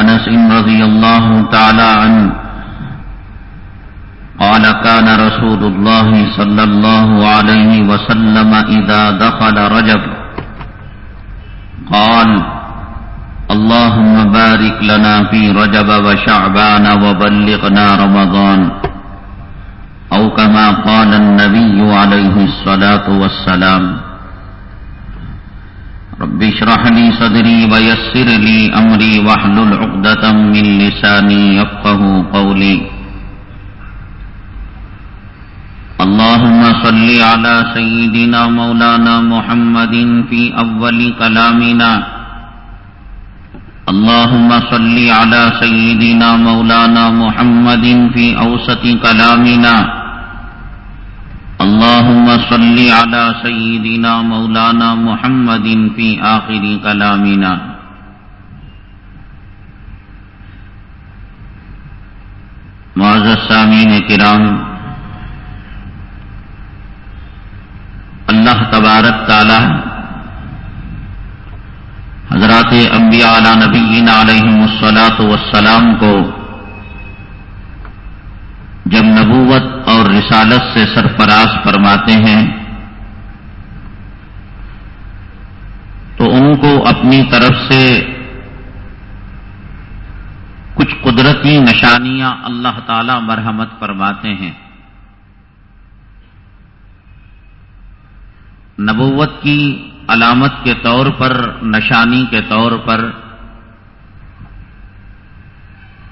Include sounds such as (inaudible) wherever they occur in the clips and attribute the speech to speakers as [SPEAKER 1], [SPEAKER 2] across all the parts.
[SPEAKER 1] أنس رضي الله تعالى عنه قال كان رسول الله صلى الله عليه وسلم إذا دخل رجب قال اللهم بارك لنا في رجب وشعبان وبلغنا رمضان أو كما قال النبي عليه الصلاة والسلام رب اشرح لي صدري ويسر لي أمري واحلل عقدة من لساني يفقه قولي. اللهم صل على سيدنا مولانا محمد في أول كلامنا. اللهم صل على سيدنا مولانا محمد في أوسط كلامنا. اللهم صل على سيدنا مولانا محمد في آخر كلامنا معزز سامعین کرام، اللہ تبارک تعالی حضرات انبیاء علی نبیین علیہ السلاۃ والسلام کو جب نبوت اور رسالت سے سرفراز فرماتے ہیں۔ تو ان کو اپنی طرف سے کچھ قدرتی نشانیاں اللہ تعالی مرحمت فرماتے ہیں۔ نبوت کی علامت کے طور پر، نشانی کے طور پر۔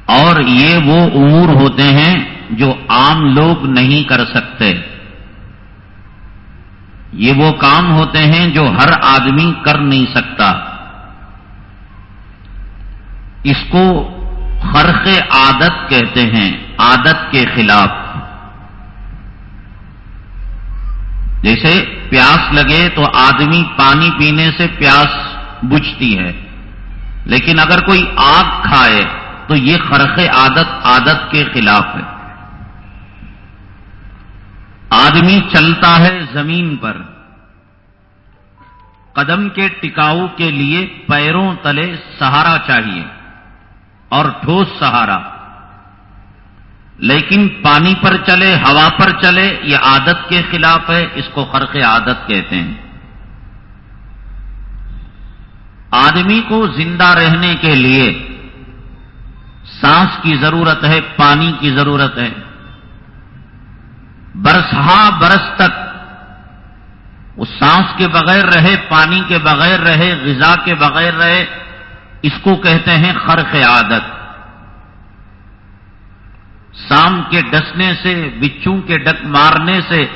[SPEAKER 1] اور یہ وہ امور ہوتے ہیں جو عام لوگ نہیں کر سکتے۔ یہ وہ کام ہوتے ہیں جو ہر آدمی کر نہیں سکتا۔ اس کو خرق عادت کہتے ہیں، عادت کے خلاف۔ جیسے پیاس لگے تو آدمی پانی پینے سے پیاس بجھتی ہے، لیکن اگر کوئی آگ کھائے تو یہ خرق عادت عادت کے خلاف ہے۔ آدمی چلتا ہے زمین پر۔ قدم کے ٹکاؤ کے لیے پیروں تلے سہارا چاہیے اور ٹھوس سہارا۔ لیکن پانی پر چلے، ہوا پر چلے، یہ عادت کے خلاف ہے، اس کو خرق عادت کہتے ہیں۔ آدمی کو زندہ رہنے کے لیے سانس کی ضرورت ہے، پانی کی ضرورت ہے۔ برسہا برس تک۔ وہ سانس کے بغیر رہے، پانی کے بغیر رہے، غذا کے بغیر رہے، اس کو کہتے ہیں خرق عادت۔ سام کے ڈسنے سے بچوں کے ڈک مارنے سے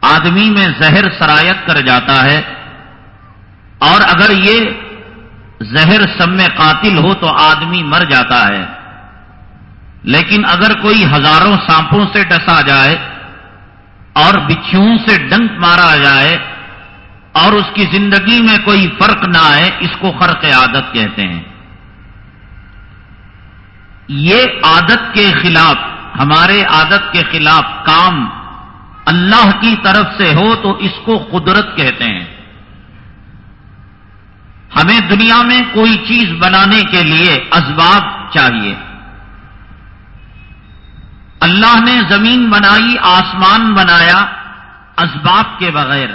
[SPEAKER 1] آدمی میں زہر سرایت کر جاتا ہے۔ اور اگر یہ زہر سم میں قاتل ہو تو آدمی مر جاتا ہے۔
[SPEAKER 2] لیکن اگر کوئی ہزاروں سانپوں سے ڈسا جائے اور بچھوؤں سے ڈنک مارا جائے اور اس کی زندگی میں کوئی فرق نہ آئے، اس کو خرق عادت کہتے ہیں۔ یہ عادت کے خلاف، ہمارے عادت کے خلاف کام اللہ کی طرف سے ہو تو اس کو قدرت کہتے ہیں۔ ہمیں دنیا میں کوئی چیز بنانے کے لیے اسباب چاہیے۔ اللہ نے زمین بنائی، آسمان بنایا اسباب کے بغیر۔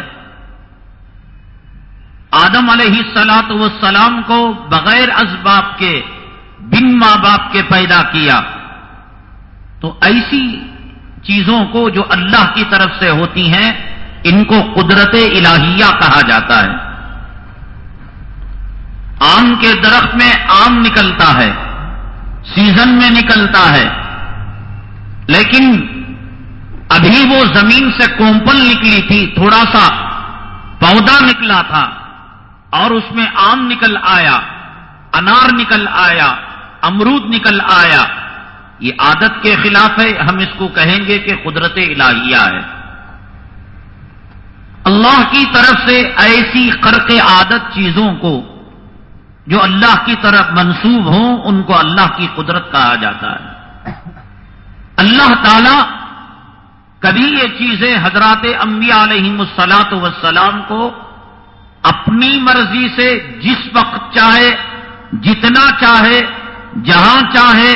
[SPEAKER 2] آدم علیہ سلاط وسلام کو بغیر اسباب کے، بن ماں باپ کے پیدا کیا۔ تو ایسی چیزوں کو جو اللہ کی طرف سے ہوتی ہیں، ان کو قدرت الہیہ کہا جاتا ہے۔ آم کے درخت میں آم نکلتا ہے، سیزن میں نکلتا ہے۔ لیکن ابھی وہ زمین سے کومپل نکلی تھی، تھوڑا سا پودا نکلا تھا اور اس میں آم نکل آیا، انار نکل آیا، امرود نکل آیا۔ یہ عادت کے خلاف ہے، ہم اس کو کہیں گے کہ قدرت الہیہ ہے۔ اللہ کی طرف سے ایسی قرق عادت چیزوں کو جو اللہ کی طرف منسوب ہوں، ان کو اللہ کی قدرت کہا جاتا ہے۔ اللہ تعالی کبھی یہ چیزیں حضرات انبیاء علیہ السلاط وسلام کو اپنی مرضی سے جس وقت چاہے، جتنا چاہے، جہاں چاہے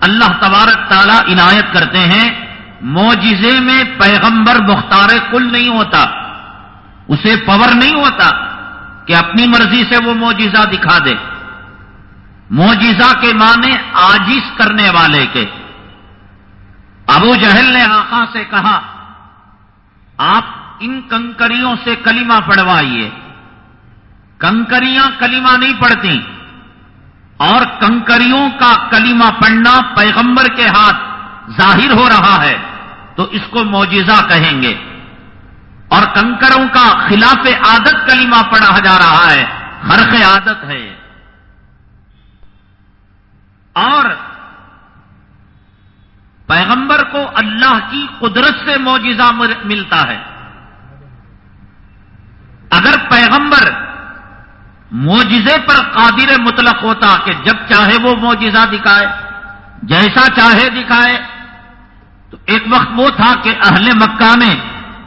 [SPEAKER 2] اللہ تبارک تعالیٰ عنایت کرتے ہیں۔ موجزے میں پیغمبر مختار کل نہیں ہوتا، اسے پور نہیں ہوتا کہ اپنی مرضی سے وہ موجزہ دکھا دے۔ موجزہ کے معنی آجز کرنے والے کے۔ ابو جہل نے آقا سے کہا، آپ ان کنکریوں سے کلمہ پڑھوائیے۔ کنکریاں کلمہ نہیں پڑھتی، اور کنکریوں کا کلمہ پڑھنا پیغمبر کے ہاتھ ظاہر ہو رہا ہے، تو اس کو موجزہ کہیں گے۔ اور کنکروں کا خلاف عادت کلمہ پڑھا جا رہا ہے خرق عادت ہے۔ اور پیغمبر کو اللہ کی قدرت سے موجزہ ملتا ہے۔ اگر پیغمبر موجزے پر قادر مطلق ہوتا کہ جب چاہے وہ موجزہ دکھائے، جیسا چاہے دکھائے، تو ایک وقت وہ تھا کہ اہل مکہ نے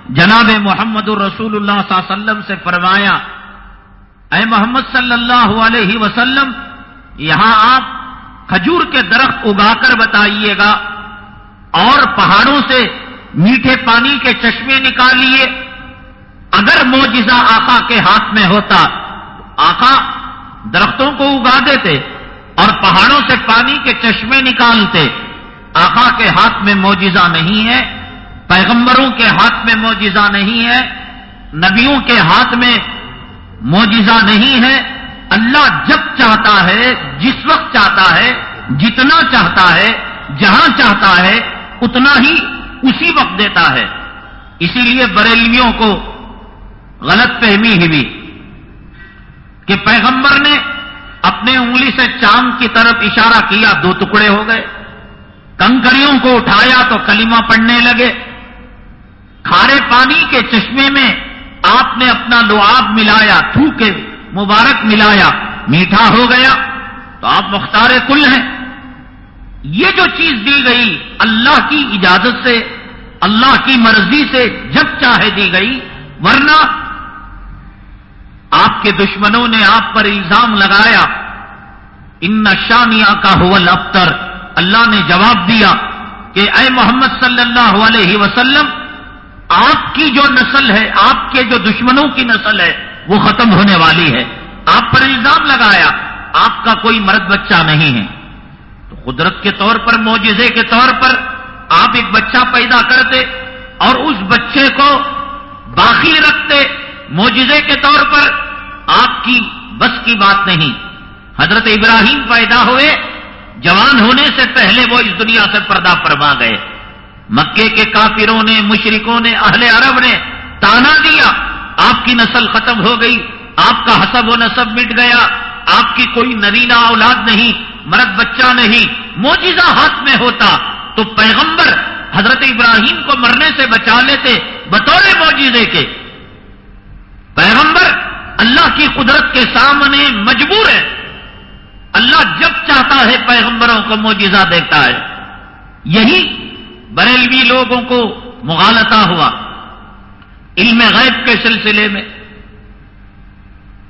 [SPEAKER 2] جناب محمد الرسول اللہ صلی اللہ علیہ وسلم سے فرمایا، اے محمد صلی اللہ علیہ وسلم، یہاں آپ کھجور کے درخت اگا کر بتائیے گا۔ اور پہاڑوں سے میٹھے پانی کے چشمے نکالیے اگر موجزہ آقا کے ہاتھ میں ہوتا آقا درختوں کو اگا دیتے اور پہاڑوں سے پانی کے چشمے نکالتے۔ آقا کے ہاتھ میں موجزہ نہیں ہے، پیغمبروں کے ہاتھ میں موجزہ نہیں ہے، نبیوں کے ہاتھ میں موجزہ نہیں ہے۔ اللہ جب چاہتا ہے، جس وقت چاہتا ہے، جتنا چاہتا ہے، جہاں چاہتا ہے اتنا ہی اسی وقت دیتا ہے۔ اسی لیے بریلویوں کو غلط فہمی ہوئی کہ پیغمبر نے اپنے انگلی سے چاند کی طرف اشارہ کیا، دو ٹکڑے ہو گئے۔ کنکریوں کو اٹھایا تو کلمہ پڑھنے لگے۔ کھارے پانی کے چشمے میں آپ نے اپنا لعاب ملایا، تھوکے مبارک ملایا، میٹھا ہو گیا۔ تو آپ مختار کل ہیں۔ یہ جو چیز دی گئی اللہ کی اجازت سے، اللہ کی مرضی سے جب چاہے دی گئی، ورنہ آپ کے دشمنوں نے آپ پر الزام لگایا۔ ان نشانیاں کا حول ابتر اللہ نے جواب دیا کہ اے محمد صلی اللہ علیہ وسلم، آپ کی جو نسل ہے، آپ کے جو دشمنوں کی نسل ہے، وہ ختم ہونے والی ہے۔ آپ پر الزام لگایا۔ آپ کا کوئی مرد بچہ نہیں ہے۔ قدرت کے طور پر موجزے کے طور پر آپ ایک بچہ پیدا کرتے اور اس بچے کو باقی رکھتے موجزے کے طور پر آپ کی بس کی بات نہیں۔ حضرت ابراہیم پیدا ہوئے، جوان ہونے سے پہلے وہ اس دنیا سے پردہ فرما گئے۔ مکے کے کافروں نے، مشرکوں نے، اہل عرب نے تانا دیا۔ آپ کی نسل ختم ہو گئی، آپ کا حسب و نصب مٹ گیا۔ آپ کی کوئی نرینا اولاد نہیں۔ مرد بچہ نہیں موجزہ ہاتھ میں ہوتا، تو پیغمبر حضرت ابراہیم کو مرنے سے بچا لیتے بطور موجزے کے۔ پیغمبر اللہ کی قدرت کے سامنے مجبور ہے۔ اللہ جب چاہتا ہے پیغمبروں کو موجزہ دیتا ہے۔ یہی بریلوی لوگوں کو مغالتا ہوا۔ علم غیب کے سلسلے میں۔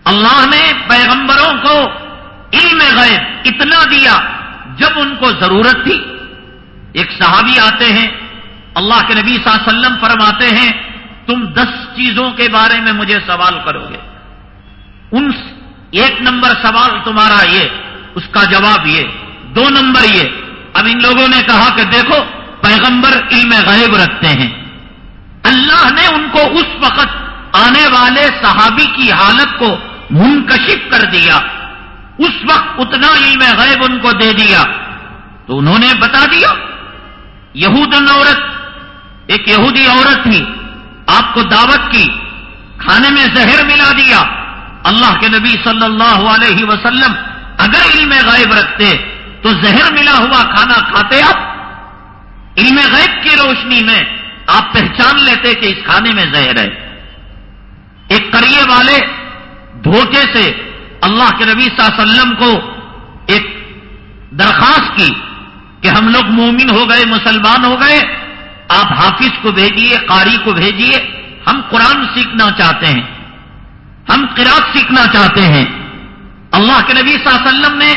[SPEAKER 2] اللہ نے پیغمبروں کو علم غیب اتنا دیا، جب ان کو ضرورت تھی۔ ایک صحابی آتے ہیں، اللہ کے نبی صلی اللہ علیہ وسلم فرماتے ہیں، تم دس چیزوں کے بارے میں مجھے سوال کرو گے۔ ان ایک نمبر سوال تمہارا یہ، اس کا جواب یہ۔ دو نمبر یہ۔ اب ان لوگوں نے کہا کہ دیکھو، پیغمبر علم غیب رکھتے ہیں۔ اللہ نے ان کو اس وقت آنے والے صحابی کی حالت کو منکشف کر دیا۔ اس وقت اتنا علم غیب ان کو دے دیا تو انہوں نے بتا دیا یہودن عورت، ایک یہودی عورت تھی، آپ کو دعوت کی، کھانے میں زہر ملا دیا۔ اللہ کے نبی صلی اللہ علیہ وسلم اگر علم غائب رکھتے تو زہر ملا ہوا کھانا کھاتے آپ؟ علم غیب کی روشنی میں آپ پہچان لیتے کہ اس کھانے میں زہر ہے۔ ایک کریے والے دھوکے سے اللہ کے نبی صلی اللہ علیہ وسلم کو ایک درخواست کی کہ ہم لوگ مومن ہو گئے، مسلمان ہو گئے، آپ حافظ کو بھیجیے قاری کو بھیجیے ہم قرآن سیکھنا چاہتے ہیں، ہم قرآن سیکھنا چاہتے ہیں۔ اللہ کے نبی صلی اللہ علیہ وسلم نے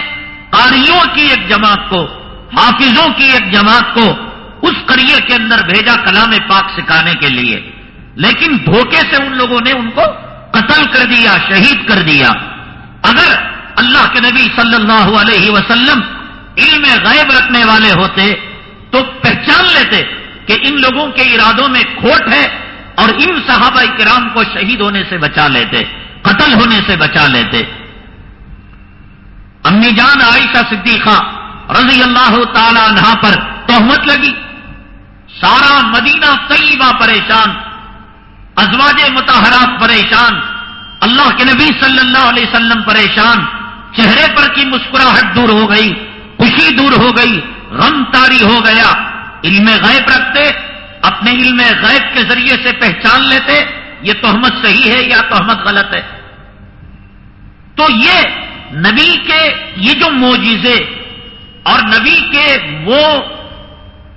[SPEAKER 2] قاریوں کی ایک جماعت کو، حافظوں کی ایک جماعت کو اس کریئر کے اندر بھیجا کلام پاک سکھانے کے لیے۔ لیکن دھوکے سے ان لوگوں نے ان کو قتل کر دیا، شہید کر دیا۔ اگر اللہ کے نبی صلی اللہ علیہ وسلم علم غیب رکھنے والے ہوتے تو پہچان لیتے کہ ان لوگوں کے ارادوں میں کھوٹ ہے اور ان صحابہ کرام کو شہید ہونے سے بچا لیتے، قتل ہونے سے بچا لیتے۔ امی جان عائشہ صدیقہ رضی اللہ تعالی عنہ پر تہمت لگی۔ سارا مدینہ طیبہ پریشان، ازواج متحرات پریشان اللہ کے نبی صلی اللہ علیہ وسلم پریشان، چہرے پر کی مسکراہٹ دور ہو گئی، خوشی دور ہو گئی، غم تاری ہو گیا۔ علم غیب رکھتے، اپنے علم غیب کے ذریعے سے پہچان لیتے، یہ تہمت صحیح ہے یا تہمت غلط ہے؟ تو یہ نبی کے، یہ جو موجزے اور نبی کے وہ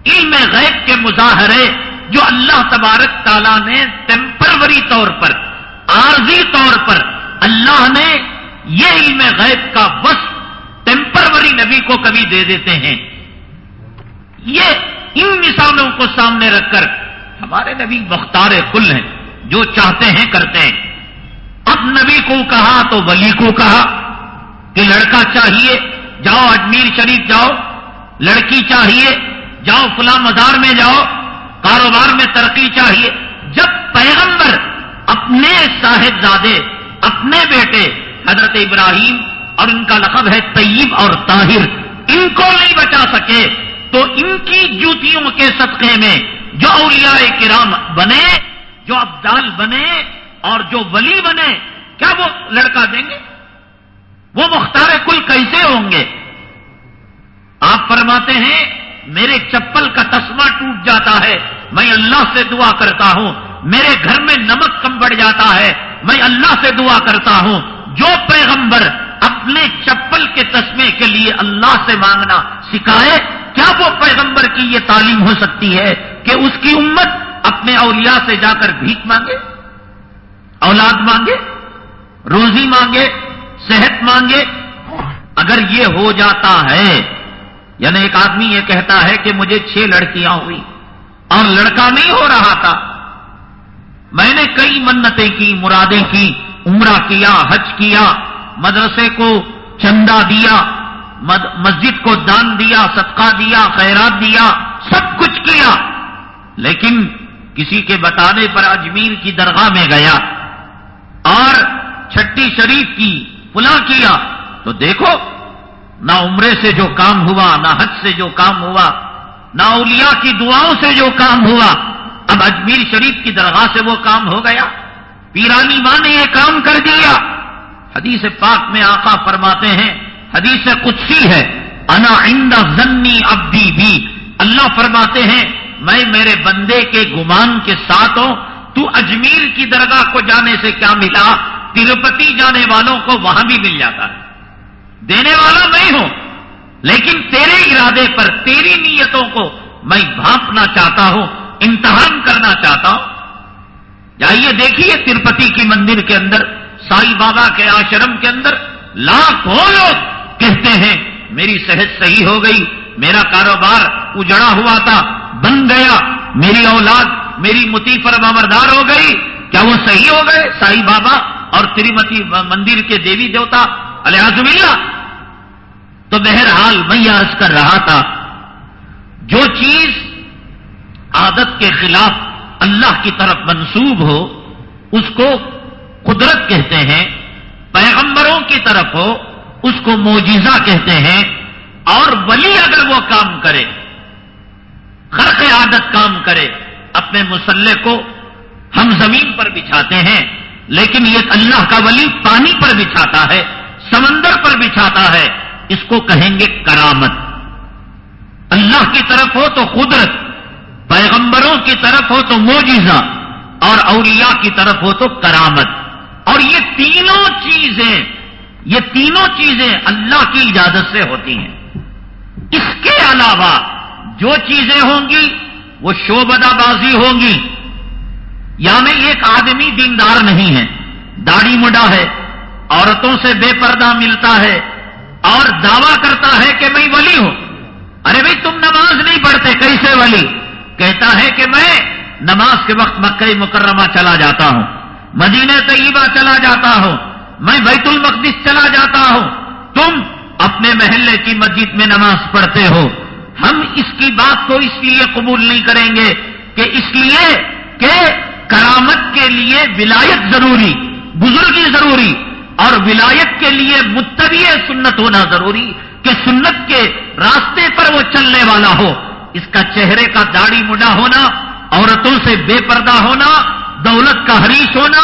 [SPEAKER 2] علم غیب کے مظاہرے جو اللہ تبارک تعالیٰ نے ٹیمپروری طور پر عارضی طور پر اللہ نے یہ علم غیب کا بس ٹیمپروری نبی کو کبھی دے دیتے ہیں۔ یہ ان مثالوں کو سامنے رکھ کر ہمارے نبی بختار کل ہیں، جو چاہتے ہیں کرتے ہیں۔ اب نبی کو کہا تو ولی کو کہا کہ لڑکا چاہیے، جاؤ اجمیر شریف جاؤ، لڑکی چاہیے، جاؤ فلاں مزار میں جاؤ، کاروبار میں ترقی چاہیے۔ جب پیغمبر اپنے صاحبزادے اپنے بیٹے حضرت ابراہیم اور ان کا لقب ہے طیب اور طاہر۔ ان کو نہیں بچا سکے تو ان کی جوتیوں کے صدقے میں جو اولیاء کرام بنے، جو ابدال بنے اور جو ولی بنے، کیا وہ لڑکا دیں گے؟ وہ مختار کل کیسے ہوں گے؟ آپ فرماتے ہیں، میرے چپل کا تسمہ ٹوٹ جاتا ہے، میں اللہ سے دعا کرتا ہوں۔ میرے گھر میں نمک کم بڑھ جاتا ہے، میں اللہ سے دعا کرتا ہوں، جو پیغمبر اپنے چپل کے تسمے کے لیے اللہ سے مانگنا سکھائے، کیا وہ پیغمبر کی یہ تعلیم ہو سکتی ہے کہ اس کی امت اپنے اولیاء سے جا کر بھیک مانگے، اولاد مانگے، روزی مانگے، صحت مانگے؟ اگر یہ ہو جاتا ہے یعنی ایک آدمی یہ کہتا ہے کہ مجھے چھ لڑکیاں ہوئی اور لڑکا نہیں ہو رہا تھا میں نے کئی منتیں کی، مرادیں کی، عمرہ کیا، حج کیا، مدرسے کو چندہ دیا مسجد کو دان دیا، صدقہ دیا، خیرات دیا، سب کچھ کیا۔ لیکن کسی کے بتانے پر اجمیر کی درگاہ میں گیا اور چھٹی شریف کی پلا کیا۔ تو دیکھو، نہ عمرے سے جو کام ہوا، نہ حج سے جو کام ہوا، نہ اولیاء کی دعاؤں سے جو کام ہوا۔ اب اجمیر شریف کی درگاہ سے وہ کام ہو گیا۔ پیرانی ماں نے یہ کام کر دیا۔ حدیث پاک میں آقا فرماتے ہیں، حدیث قدسی ہے۔ انا آئندہ زنی ابدی بھی اللہ فرماتے ہیں، میں میرے بندے کے گمان کے ساتھ ہوں۔ تو اجمیر کی درگاہ کو جانے سے کیا ملا؟ تروپتی جانے والوں کو وہاں بھی مل جاتا ہے۔ دینے والا میں ہوں، لیکن تیرے ارادے پر، تیری نیتوں کو میں بھانپنا چاہتا ہوں۔ امتحان کرنا چاہتا ہوں۔ جائیے دیکھیے تروپتی کی مندر کے اندر، سائی بابا کے آشرم کے اندر لاکھوں لوگ کہتے ہیں، میری صحت صحیح ہو گئی، میرا کاروبار اجڑا ہوا تھا، بن گیا، میری اولاد، میری متی پر مامردار ہو گئی۔ کیا وہ صحیح ہو گئے؟ سائی بابا اور تریمتی مندر کے دیوی دیوتا الحاظ اللہ تو بہرحال میں عرض کر رہا تھا، جو چیز عادت کے خلاف اللہ کی طرف منسوب ہو، اس کو قدرت کہتے ہیں، پیغمبروں کی طرف ہو، اس کو موجزہ کہتے ہیں، اور ولی اگر وہ کام کرے خرق عادت کام کرے، اپنے مسلح کو ہم زمین پر بچھاتے ہیں، لیکن یہ اللہ کا ولی پانی پر بچھاتا ہے، سمندر پر بچھاتا ہے، اس کو کہیں گے کرامت۔ اللہ کی طرف ہو تو قدرت پیغمبروں کی طرف ہو تو موجزہ اور اولیاء کی طرف ہو تو کرامت اور یہ تینوں چیزیں، یہ تینوں چیزیں اللہ کی اجازت سے ہوتی ہیں۔ اس کے علاوہ جو چیزیں ہوں گی، وہ شوبدہ بازی ہوں گی۔ یعنی ایک آدمی دیندار نہیں ہے، داڑھی مڈا ہے، عورتوں سے بے پردہ ملتا ہے اور دعویٰ کرتا ہے کہ میں ولی ہوں۔ ارے بھائی، تم نماز نہیں پڑھتے، کیسے ولی؟ کہتا ہے کہ میں نماز کے وقت مکہ مکرمہ چلا جاتا ہوں، مدینہ طیبہ چلا جاتا ہوں، میں بیت المقدس چلا جاتا ہوں۔ تم اپنے محلے کی مسجد میں نماز پڑھتے ہو۔ ہم اس کی بات کو اس لیے قبول نہیں کریں گے کہ اس لیے کہ کرامت کے لیے ولایت ضروری، بزرگی ضروری اور ولایت کے لیے متبی سنت ہونا ضروری کہ سنت کے راستے پر وہ چلنے والا ہو۔ اس کا چہرے کا داڑھی مڈا ہونا، عورتوں سے بے پردہ ہونا، دولت کا حریش ہونا،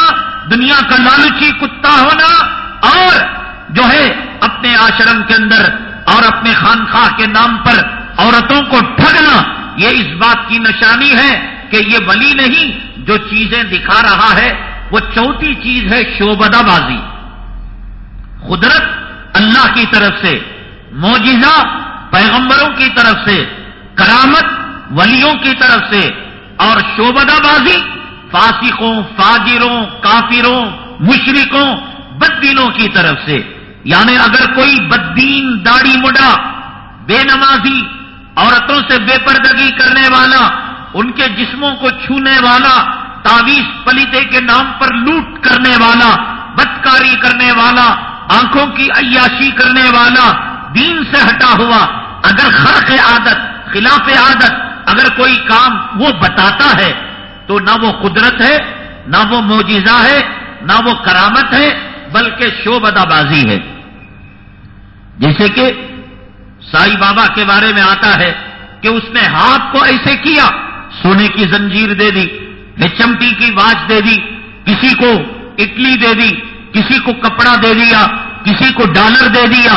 [SPEAKER 2] دنیا کا لالچی کتا ہونا، اور جو ہے اپنے آشرم کے اندر اور اپنے خانخواہ کے نام پر عورتوں کو ٹھگنا، یہ اس بات کی نشانی ہے کہ یہ ولی نہیں، جو چیزیں دکھا رہا ہے، وہ چوتھی چیز ہے شوبدہ بازی۔ قدرت اللہ کی طرف سے موجزہ پیغمبروں کی طرف سے کرامت ولیوں کی طرف سے اور شوبدہ بازی، فاسقوں، فاجروں، کافروں مشرقوں بددینوں کی طرف سے۔ یعنی اگر کوئی بددین داڑھی مڈا، بے نمازی، عورتوں سے بے پردگی کرنے والا، ان کے جسموں کو چھونے والا، تعویذ پلیتے کے نام پر لوٹ کرنے والا، بدکاری کرنے والا، آنکھوں کی عیاشی کرنے والا، دین سے ہٹا ہوا، اگر خرق عادت خلاف عادت اگر کوئی کام وہ بتاتا ہے تو نہ وہ قدرت ہے، نہ وہ موجزہ ہے، نہ وہ کرامت ہے، بلکہ شوبدہ بازی ہے۔ جیسے کہ سائی بابا کے بارے میں آتا ہے کہ اس نے ہاتھ کو ایسے کیا، سونے کی زنجیر دے دی ایچ ایم ٹی کی واچ دے دی، کسی کو اٹلی دے دی، کسی کو کپڑا دے دیا، کسی کو ڈالر دے دیا۔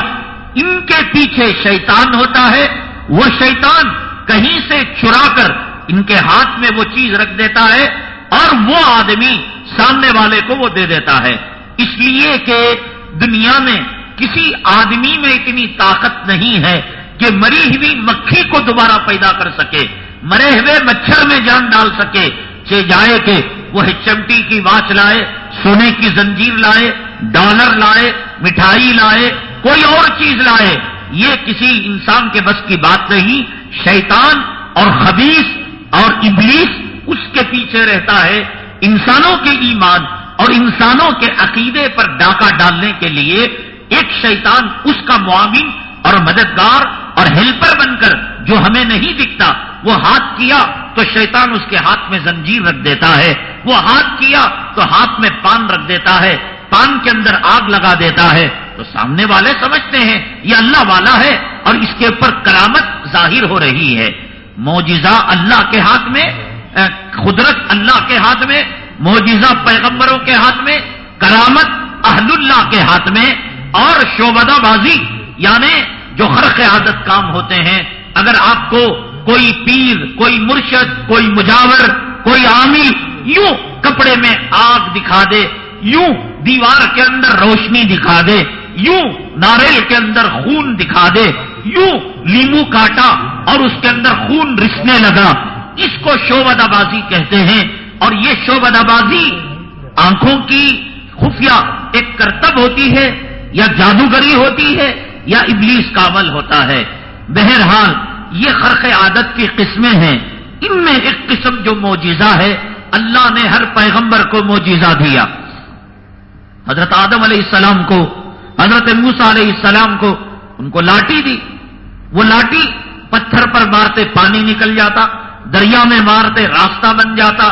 [SPEAKER 2] ان کے پیچھے شیطان ہوتا ہے وہ شیطان کہیں سے چرا کر ان کے ہاتھ میں وہ چیز رکھ دیتا ہے اور وہ آدمی سامنے والے کو وہ دے دیتا ہے۔ اس لیے کہ دنیا میں کسی آدمی میں اتنی طاقت نہیں ہے کہ مری ہوئی مکھی کو دوبارہ پیدا کر سکے، مرے ہوئے مچھر میں جان ڈال سکے، چے جائے کہ وہ چمٹی کی واچ لائے، سونے کی زنجیر لائے، ڈالر لائے، مٹھائی لائے، کوئی اور چیز لائے۔ یہ کسی انسان کے بس کی بات نہیں، شیطان اور خبیص اور ابلیس اس کے پیچھے رہتا ہے انسانوں کے ایمان اور انسانوں کے عقیدے پر ڈاکہ ڈالنے کے لیے ایک شیطان اس کا معاون اور مددگار اور ہیلپر بن کر جو ہمیں نہیں دکھتا، وہ ہاتھ کیا تو شیطان اس کے ہاتھ میں زنجیر رکھ دیتا ہے، وہ ہاتھ کیا تو ہاتھ میں پان رکھ دیتا ہے، پان کے اندر آگ لگا دیتا ہے۔ تو سامنے والے سمجھتے ہیں یہ اللہ والا ہے اور اس کے اوپر کرامت ظاہر ہو رہی ہے۔ موجزہ اللہ کے ہاتھ میں قدرت اللہ کے ہاتھ میں موجزہ پیغمبروں کے ہاتھ میں، کرامت اہل اللہ کے ہاتھ میں اور شوبدہ بازی یعنی جو خرق عادت کام ہوتے ہیں۔ اگر آپ کو کوئی پیر، کوئی مرشد، کوئی مجاور، کوئی عامل یوں کپڑے میں آگ دکھا دے، یوں دیوار کے اندر روشنی دکھا دے یوں ناریل کے اندر خون دکھا دے، یوں لیمو کاٹا اور اس کے اندر خون رسنے لگا۔ اس کو شوبدہ بازی کہتے ہیں اور یہ شوبدہ بازی آنکھوں کی خفیہ ایک کرتب ہوتی ہے یا جادوگری ہوتی ہے یا ابلیس کا عمل ہوتا ہے۔ بہرحال یہ خرق عادت کی قسمیں ہیں۔ ان میں ایک قسم جو موجزہ ہے، اللہ نے ہر پیغمبر کو موجزہ دیا۔ حضرت آدم علیہ السلام کو حضرت موسا علیہ السلام کو ان کو لاٹھی دی۔ وہ لاٹھی پتھر پر مارتے پانی نکل جاتا، دریا میں مارتے راستہ بن جاتا۔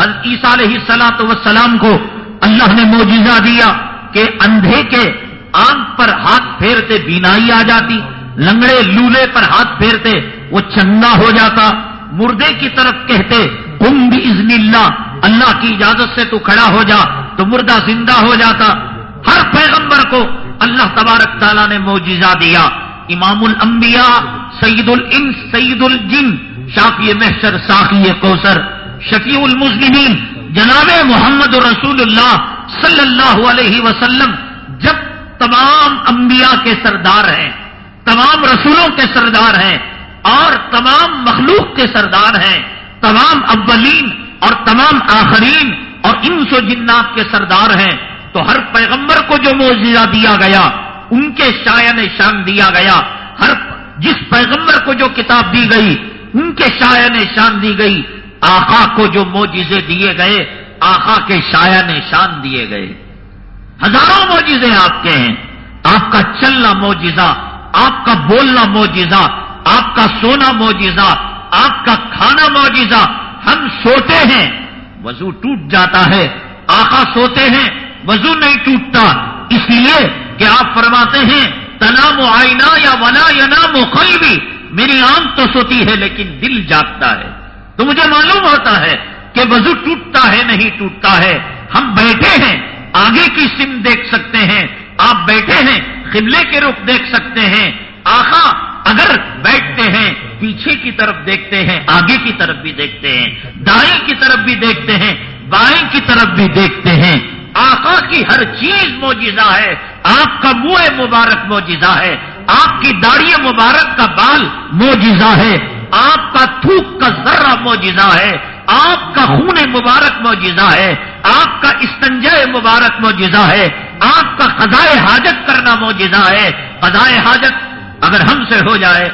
[SPEAKER 2] حضرت عیسیٰ علیہ السلاط وسلام کو اللہ نے موجزہ دیا کہ اندھے کے آنکھ پر ہاتھ پھیرتے بینائی آ جاتی، لنگڑے لولے پر ہاتھ پھیرتے وہ چنگا ہو جاتا۔ مردے کی طرف کہتے کم بھی ازن اللہ اللہ کی اجازت سے تو کھڑا ہو جا تو مردہ زندہ ہو جاتا۔ ہر پیغمبر کو اللہ تبارک تعالیٰ نے موجزہ دیا۔ امام الانبیاء سعید الانس سعید الجن شافی محشر، ساخی کوسر شفیع المسلمین، جناب محمد رسول اللہ صلی اللہ علیہ وسلم، جب تمام انبیاء کے سردار ہیں، تمام رسولوں کے سردار ہیں، اور تمام مخلوق کے سردار ہیں، تمام اولین اور تمام آخرین اور انس و جنات کے سردار ہیں تو ہر پیغمبر کو جو موجودہ دیا گیا، ان کے شاعن شان دیا گیا۔ ہر جس پیغمبر کو جو کتاب دی گئی، ان کے شاعن شان دی گئی۔ آخا کو جو موجزے دیے گئے آخا کے شاعن شان دیے گئے۔ ہزاروں موجزے آپ کے ہیں۔ آپ کا چلنا موجزہ آپ کا بولنا موجزہ آپ کا سونا موجزہ آپ کا کھانا موجزہ ہم سوتے ہیں۔ وضو ٹوٹ جاتا ہے آخا سوتے ہیں۔ وضو نہیں ٹوٹتا۔ اس لیے کہ آپ فرماتے ہیں، تنام و آئینہ یا ونا یا نام و قلبی۔ میری آنکھ تو سوتی ہے، لیکن دل جاگتا ہے۔ تو مجھے معلوم ہوتا ہے کہ وضو ٹوٹتا ہے، نہیں ٹوٹتا ہے۔ ہم بیٹھے ہیں، آگے کی سم دیکھ سکتے ہیں۔ آپ بیٹھے ہیں، قبلے کے رخ دیکھ سکتے ہیں۔ آخا اگر بیٹھتے ہیں، پیچھے کی طرف دیکھتے ہیں، آگے کی طرف بھی دیکھتے ہیں۔ دائیں کی طرف بھی دیکھتے ہیں، بائیں کی طرف بھی دیکھتے ہیں۔ آقا کی ہر چیز موجزہ ہے، آپ کا منہ مبارک موجزہ ہے، آپ کی داڑھی مبارک کا بال موجزہ ہے۔ آپ کا تھوک کا ذرہ موجزہ ہے، آپ کا خون مبارک موجزہ ہے، آپ کا استنجا مبارک موجزہ ہے۔ آپ کا خزائے حاجت کرنا موجزہ ہے۔ خزائے حاجت اگر ہم سے ہو جائے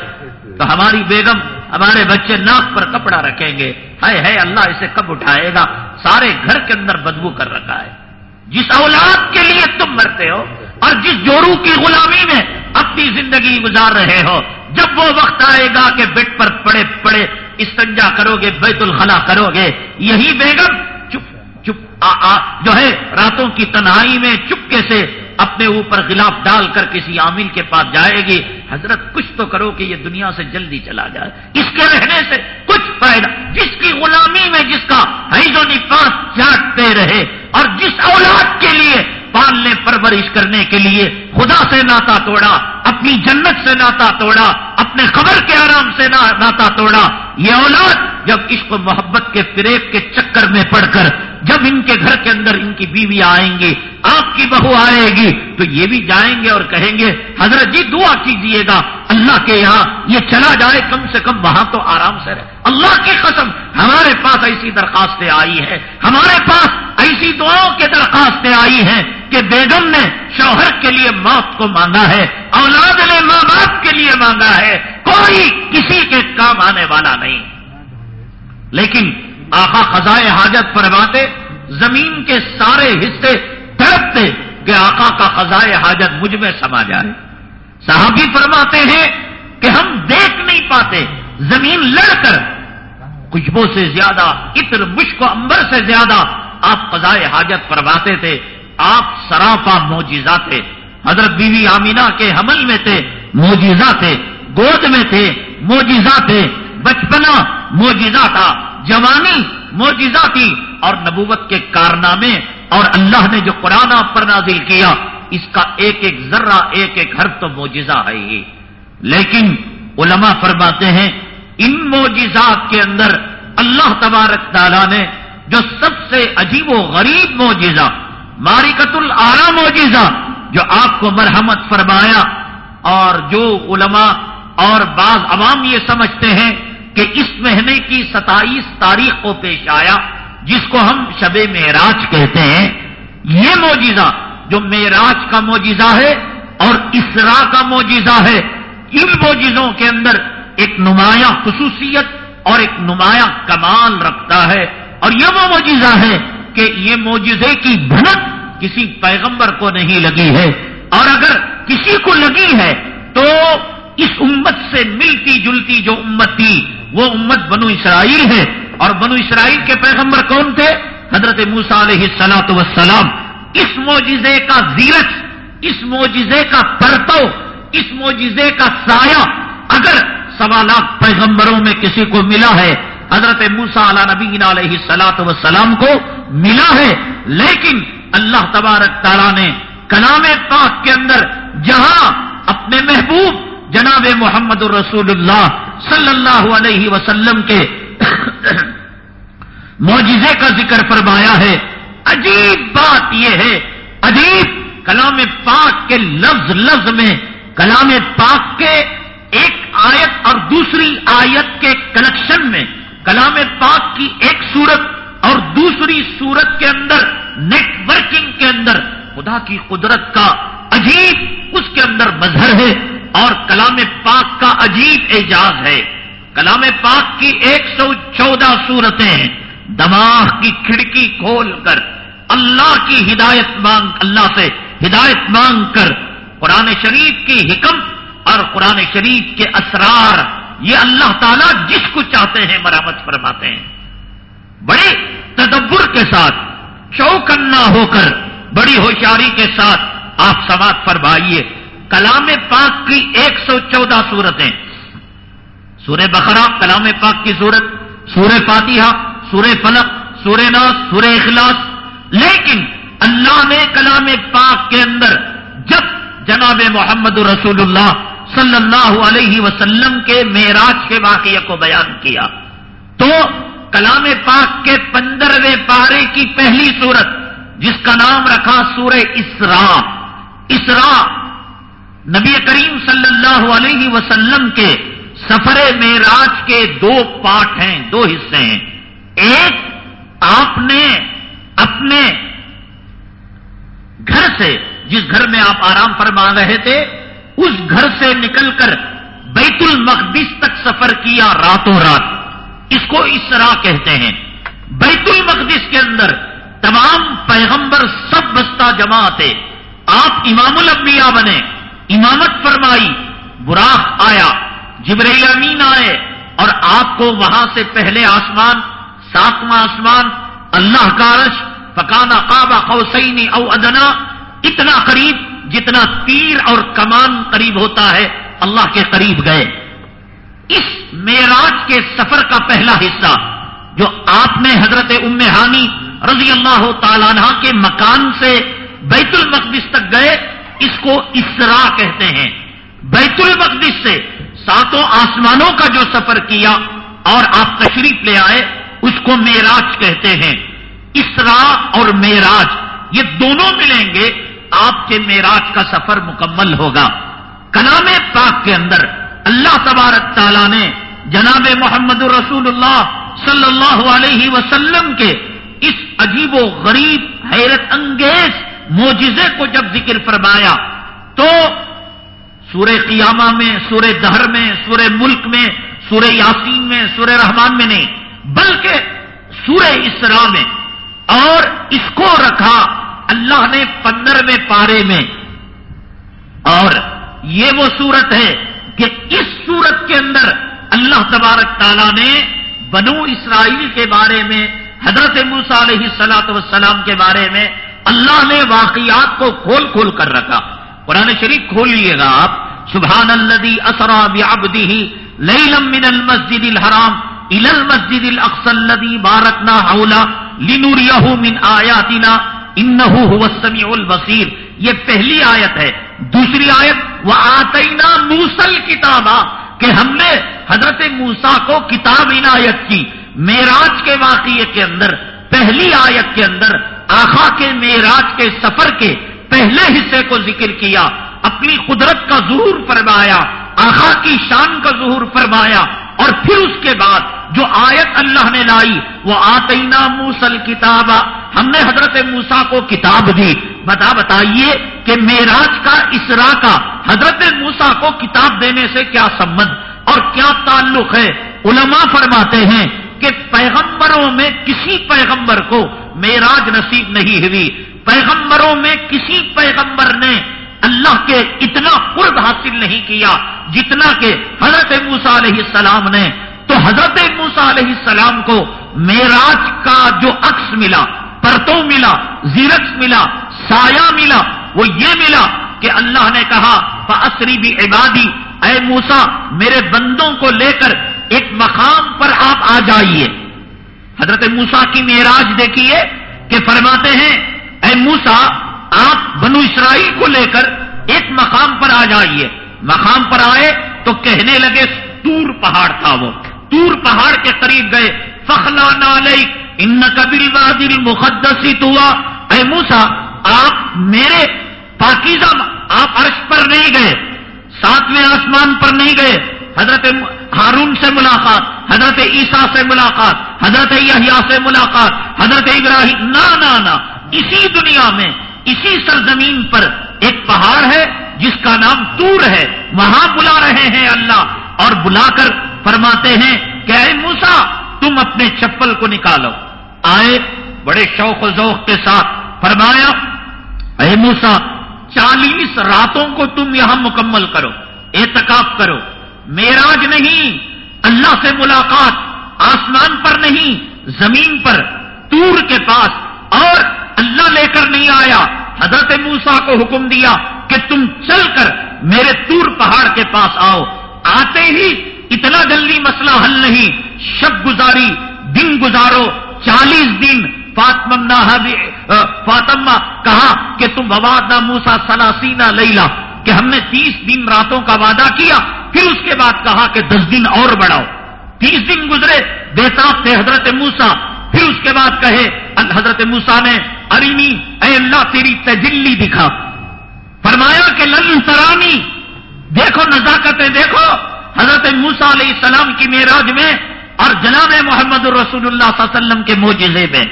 [SPEAKER 2] تو ہماری بیگم ہمارے بچے ناک پر کپڑا رکھیں گے۔ ہے ہے اللہ اسے کب اٹھائے گا؟ سارے گھر کے اندر بدبو کر رکھا ہے۔ جس اولاد کے لیے تم مرتے ہو اور جس جورو کی غلامی میں اپنی زندگی گزار رہے ہو، جب وہ وقت آئے گا کہ بیٹ پر پڑے پڑے استنجا کرو گے، بیت الخلا کرو گے، یہی بیگم چپ چپ، آ آ، جو ہے، راتوں کی تنہائی میں چپکے سے اپنے اوپر غلاف ڈال کر کسی عامل کے پاس جائے گی۔ حضرت، کچھ تو کرو کہ یہ دنیا سے جلدی چلا جائے۔ اس کے رہنے سے کچھ فائدہ۔ جس کی غلامی میں جس کا حیض و نفاس چاٹتے رہے اور جس اولاد کے لیے پالنے پرورش کرنے کے لیے خدا سے ناتا توڑا، اپنی جنت سے ناتا توڑا، اپنے خبر کے آرام سے ناتا توڑا۔ یہ اولاد جب عشق و محبت کے فریب کے چکر میں پڑ کر جب ان کے گھر کے اندر ان کی بیوی آئیں گی، آپ کی بہو آئے گی، تو یہ بھی جائیں گے اور کہیں گے، حضرت جی دعا کیجیے گا، اللہ کے یہاں یہ چلا جائے، کم سے کم وہاں تو آرام سے رہے۔ اللہ کی قسم، ہمارے پاس ایسی درخواستیں آئی ہیں، ہمارے پاس ایسی دعاؤں کی درخواستیں آئی ہیں۔ کہ بیگم نے شوہر کے لیے موت کو مانگا ہے، اولاد نے ماں باپ کے لیے مانگا ہے، کوئی کسی کے کام آنے والا نہیں۔ لیکن آخا خزائے حاجت فرماتے، زمین کے سارے حصے تڑپتے کہ آقا کا خزائے حاجت مجھ میں سما جائے۔ صحابی فرماتے ہیں کہ ہم دیکھ نہیں پاتے، زمین لڑ کر۔ خوشبو سے زیادہ اتر مشک و امبر سے زیادہ آپ خزائے حاجت فرماتے تھے۔ آپ سراپا موجزہ تھے۔ حضرت بیوی آمینہ کے حمل میں تھے موجزہ تھے۔ گود میں تھے موجزہ تھے۔ بچپنا موجزہ تھا، جوانی موجزہ تھی۔ اور نبوت کے کارنامے اور اللہ نے جو قرآن آپ پر نازل کیا، اس کا ایک ایک ذرہ، ایک ایک ہر تو موجزہ ہے یہ لیکن علماء فرماتے ہیں، ان موجزات کے اندر اللہ تبارک تعالیٰ نے جو سب سے عجیب و غریب موجزہ مارکت العرا موجزہ جو آپ کو مرحمت فرمایا اور جو علماء اور بعض عوام یہ سمجھتے ہیں کہ اس مہینے کی ستائیس تاریخ کو پیش آیا، جس کو ہم شب معراج کہتے ہیں۔ یہ موجزہ جو معراج کا موجزہ ہے اور اسرا کا موجزہ ہے، ان موجزوں کے اندر ایک نمایاں خصوصیت اور ایک نمایاں کمال رکھتا ہے۔ اور یہ وہ موجزہ ہے کہ یہ موجزے کی بھنک کسی پیغمبر کو نہیں لگی ہے۔ اور اگر کسی کو لگی ہے تو اس امت سے ملتی جلتی جو امت تھی، وہ امت بنو اسرائیل ہے۔ اور بنو اسرائیل کے پیغمبر کون تھے؟ حضرت موسا علیہ سلاۃ وسلام اس موجزے کا زیرت، اس موجزے کا پرتو، اس موجزے کا سایہ۔ اگر سوالات پیغمبروں میں کسی کو ملا ہے، حضرت موسا علیہ نبی علیہ سلاط وسلام کو ملا ہے لیکن اللہ تبارک تعالیٰ نے کلام پاک کے اندر جہاں اپنے محبوب جناب محمد الرسول اللہ صلی اللہ علیہ وسلم کے (coughs) معجزے کا ذکر فرمایا ہے، عجیب بات یہ ہے، عجیب کلام پاک کے لفظ لفظ میں کلام پاک کے ایک آیت اور دوسری آیت کے کنیکشن میں کلام پاک کی ایک صورت اور دوسری صورت کے اندر نیٹ ورکنگ کے اندر، خدا کی قدرت کا عجیب، اس کے اندر مظہر ہے اور کلام پاک کا عجیب اعجاز ہے۔ کلام پاک کی ایک سو چودہ صورتیں ہیں۔ دماغ کی کھڑکی کھول کر، اللہ کی ہدایت مانگ، اللہ سے ہدایت مانگ کر، قرآن شریف کی حکم اور قرآن شریف کے اسرار، یہ اللہ تعالیٰ جس کو چاہتے ہیں مرامت فرماتے ہیں۔ بڑے تدبر کے ساتھ چوکنا ہو کر، بڑی ہوشیاری کے ساتھ آپ سماعت فرمائیے۔ کلام پاک کی ایک سو چودہ سورتیں سورہ بقرہ، کلام پاک کی صورت، سورہ فاتحہ، سورہ فلق، سورہ ناس، سورہ اخلاص۔ لیکن اللہ نے کلام پاک کے اندر، جب جناب محمد رسول اللہ صلی اللہ علیہ وسلم کے معراج کے واقعے کو بیان کیا، تو کلام پاک کے پندرہویں پارے کی پہلی صورت، جس کا نام رکھا سورہ اسرا اسرا نبی کریم صلی اللہ علیہ وسلم کے سفر معراج کے دو پارٹ ہیں، دو حصے ہیں۔ ایک، آپ نے اپنے گھر سے، جس گھر میں آپ آرام فرما رہے تھے، اس گھر سے نکل کر بیت المقدس تک سفر کیا راتوں رات۔ اس کو اسرا کہتے ہیں، بیت المقدس کے اندر تمام پیغمبر سب بستہ جمع تھے آپ امام الانبیاء بنے، امامت فرمائی براخ آیا جبریل امین آئے، اور آپ کو وہاں سے پہلے آسمان، ساتواں آسمان، اللہ کا عرش پکانا کعبہ قوسینی او ادنا، اتنا قریب جتنا تیر اور کمان قریب ہوتا ہے، اللہ کے قریب گئے۔ اس معراج کے سفر کا پہلا حصہ جو آپ نے حضرت ام ہانی رضی اللہ تعالیٰ عنہ کے مکان سے بیت المقدس تک گئے، اس کو اسرا کہتے ہیں۔ بیت المقدس سے ساتوں آسمانوں کا جو سفر کیا اور آپ تشریف لے آئے، اس کو میراج کہتے ہیں۔ اسرا اور میراج یہ دونوں ملیں گے، آپ کے میراج کا سفر مکمل ہوگا۔ کلام پاک کے اندر اللہ تبارک تعالیٰ نے جناب محمد رسول اللہ صلی اللہ علیہ وسلم کے اس عجیب و غریب حیرت انگیز موجزے کو جب ذکر فرمایا تو سورہ قیامہ میں، سورہ دہر میں، سورہ ملک میں، سورہ یاسین میں، سورہ رحمان میں نہیں، بلکہ سورہ اسرا میں اور اس کو رکھا اللہ نے پندرہویں پارے میں اور یہ وہ صورت ہے کہ اس صورت کے اندر اللہ تبارک تعالیٰ نے بنو اسرائیل کے بارے میں، حضرت موسا علیہ سلاۃ وسلام کے بارے میں اللہ نے واقعات کو کھول کھول کر رکھا۔ قرآن شریف کھول لیے گا آپ۔ سبحان الدی اسرا بعبده ليلا من المسجد الحرام الى المسجد الاقصى الذي باركنا حوله لنريه من آیاتنا ان السمیع البصیر۔ یہ پہلی آیت ہے۔ دوسری آیت وہ آتینا موسل کتابہ کہ ہم نے حضرت موسا کو کتاب عنایت کی میراج کے واقعے کے اندر، پہلی آیت کے اندر، آخا کے میراج کے سفر کے پہلے حصے کو ذکر کیا، اپنی قدرت کا ظہور فرمایا، آخا کی شان کا ظہور فرمایا، اور پھر اس کے بعد جو آیت اللہ نے لائی، وہ آتینا موسل کتاب ہم نے حضرت موسا کو کتاب دی۔ بتا بتائیے کہ میراج کا اسرا کا حضرت موسا کو کتاب دینے سے کیا سمبند اور کیا تعلق ہے؟ علماء فرماتے ہیں کہ پیغمبروں میں کسی پیغمبر کو میراج نصیب نہیں ہوئی۔ پیغمبروں میں کسی پیغمبر نے اللہ کے اتنا قرب حاصل نہیں کیا جتنا کہ حضرت موسا علیہ السلام نے۔ تو حضرت موسا علیہ السلام کو میراج کا جو عکس ملا پرتو ملا زیرکس ملا، سایہ ملا، وہ یہ ملا کہ اللہ نے کہا فسری بھی عبادی اے موسا میرے بندوں کو لے کر ایک مقام پر آپ آ جائیے۔ حضرت موسا کی معراج دیکھیے کہ فرماتے ہیں، اے موسا آپ بنو اسرائیل کو لے کر ایک مقام پر آ جائیے۔ مقام پر آئے تو کہنے لگے، تور پہاڑ تھا وہ۔ تور پہاڑ کے قریب گئے۔ فخلا نالئی ان کبل وادل مقدسی توا اے موسا آپ میرے پاکیزہ آپ عرش پر نہیں گئے، ساتویں آسمان پر نہیں گئے۔ حضرت ہارون سے ملاقات، حضرت عیسیٰ سے ملاقات، حضرت یحییٰ سے ملاقات، حضرت ابراہیم نہ نہ اسی دنیا میں، اسی سرزمین پر ایک پہاڑ ہے جس کا نام تور ہے۔ وہاں بلا رہے ہیں اللہ اور بلا کر فرماتے ہیں کہ اے موسا تم اپنے چپل کو نکالو۔ آئے بڑے شوق و ذوق کے ساتھ فرمایا، اے موسا چالیس راتوں کو تم یہاں مکمل کرو، اعتکاف کرو۔ میراج نہیں، اللہ سے ملاقات، آسمان پر نہیں، زمین پر، تور کے پاس۔ اور اللہ لے کر نہیں آیا، حضرت موسا کو حکم دیا کہ تم چل کر میرے تور پہاڑ کے پاس آؤ۔ آتے ہی اتنا جلدی مسئلہ حل نہیں، شب گزاری، دن گزارو، چالیس دن۔ فاطمہ فاطمہ کہا کہ تم بوادہ موسا سلاسینا لیلا کہ ہم نے تیس دن راتوں کا وعدہ کیا، پھر اس کے بعد کہا کہ دس دن اور بڑھاؤ۔ تیس دن گزرے بےتاب تھے حضرت موسا پھر اس کے بعد کہے حضرت موسا نے ارینی اے اللہ تیری تجلی دکھا۔ فرمایا کہ لن ترانی، دیکھو نزاکتیں، دیکھو۔ حضرت موسا علیہ السلام کی میراج میں اور جناب محمد الرسول اللہ صلی اللہ علیہ وسلم کے موجزے میں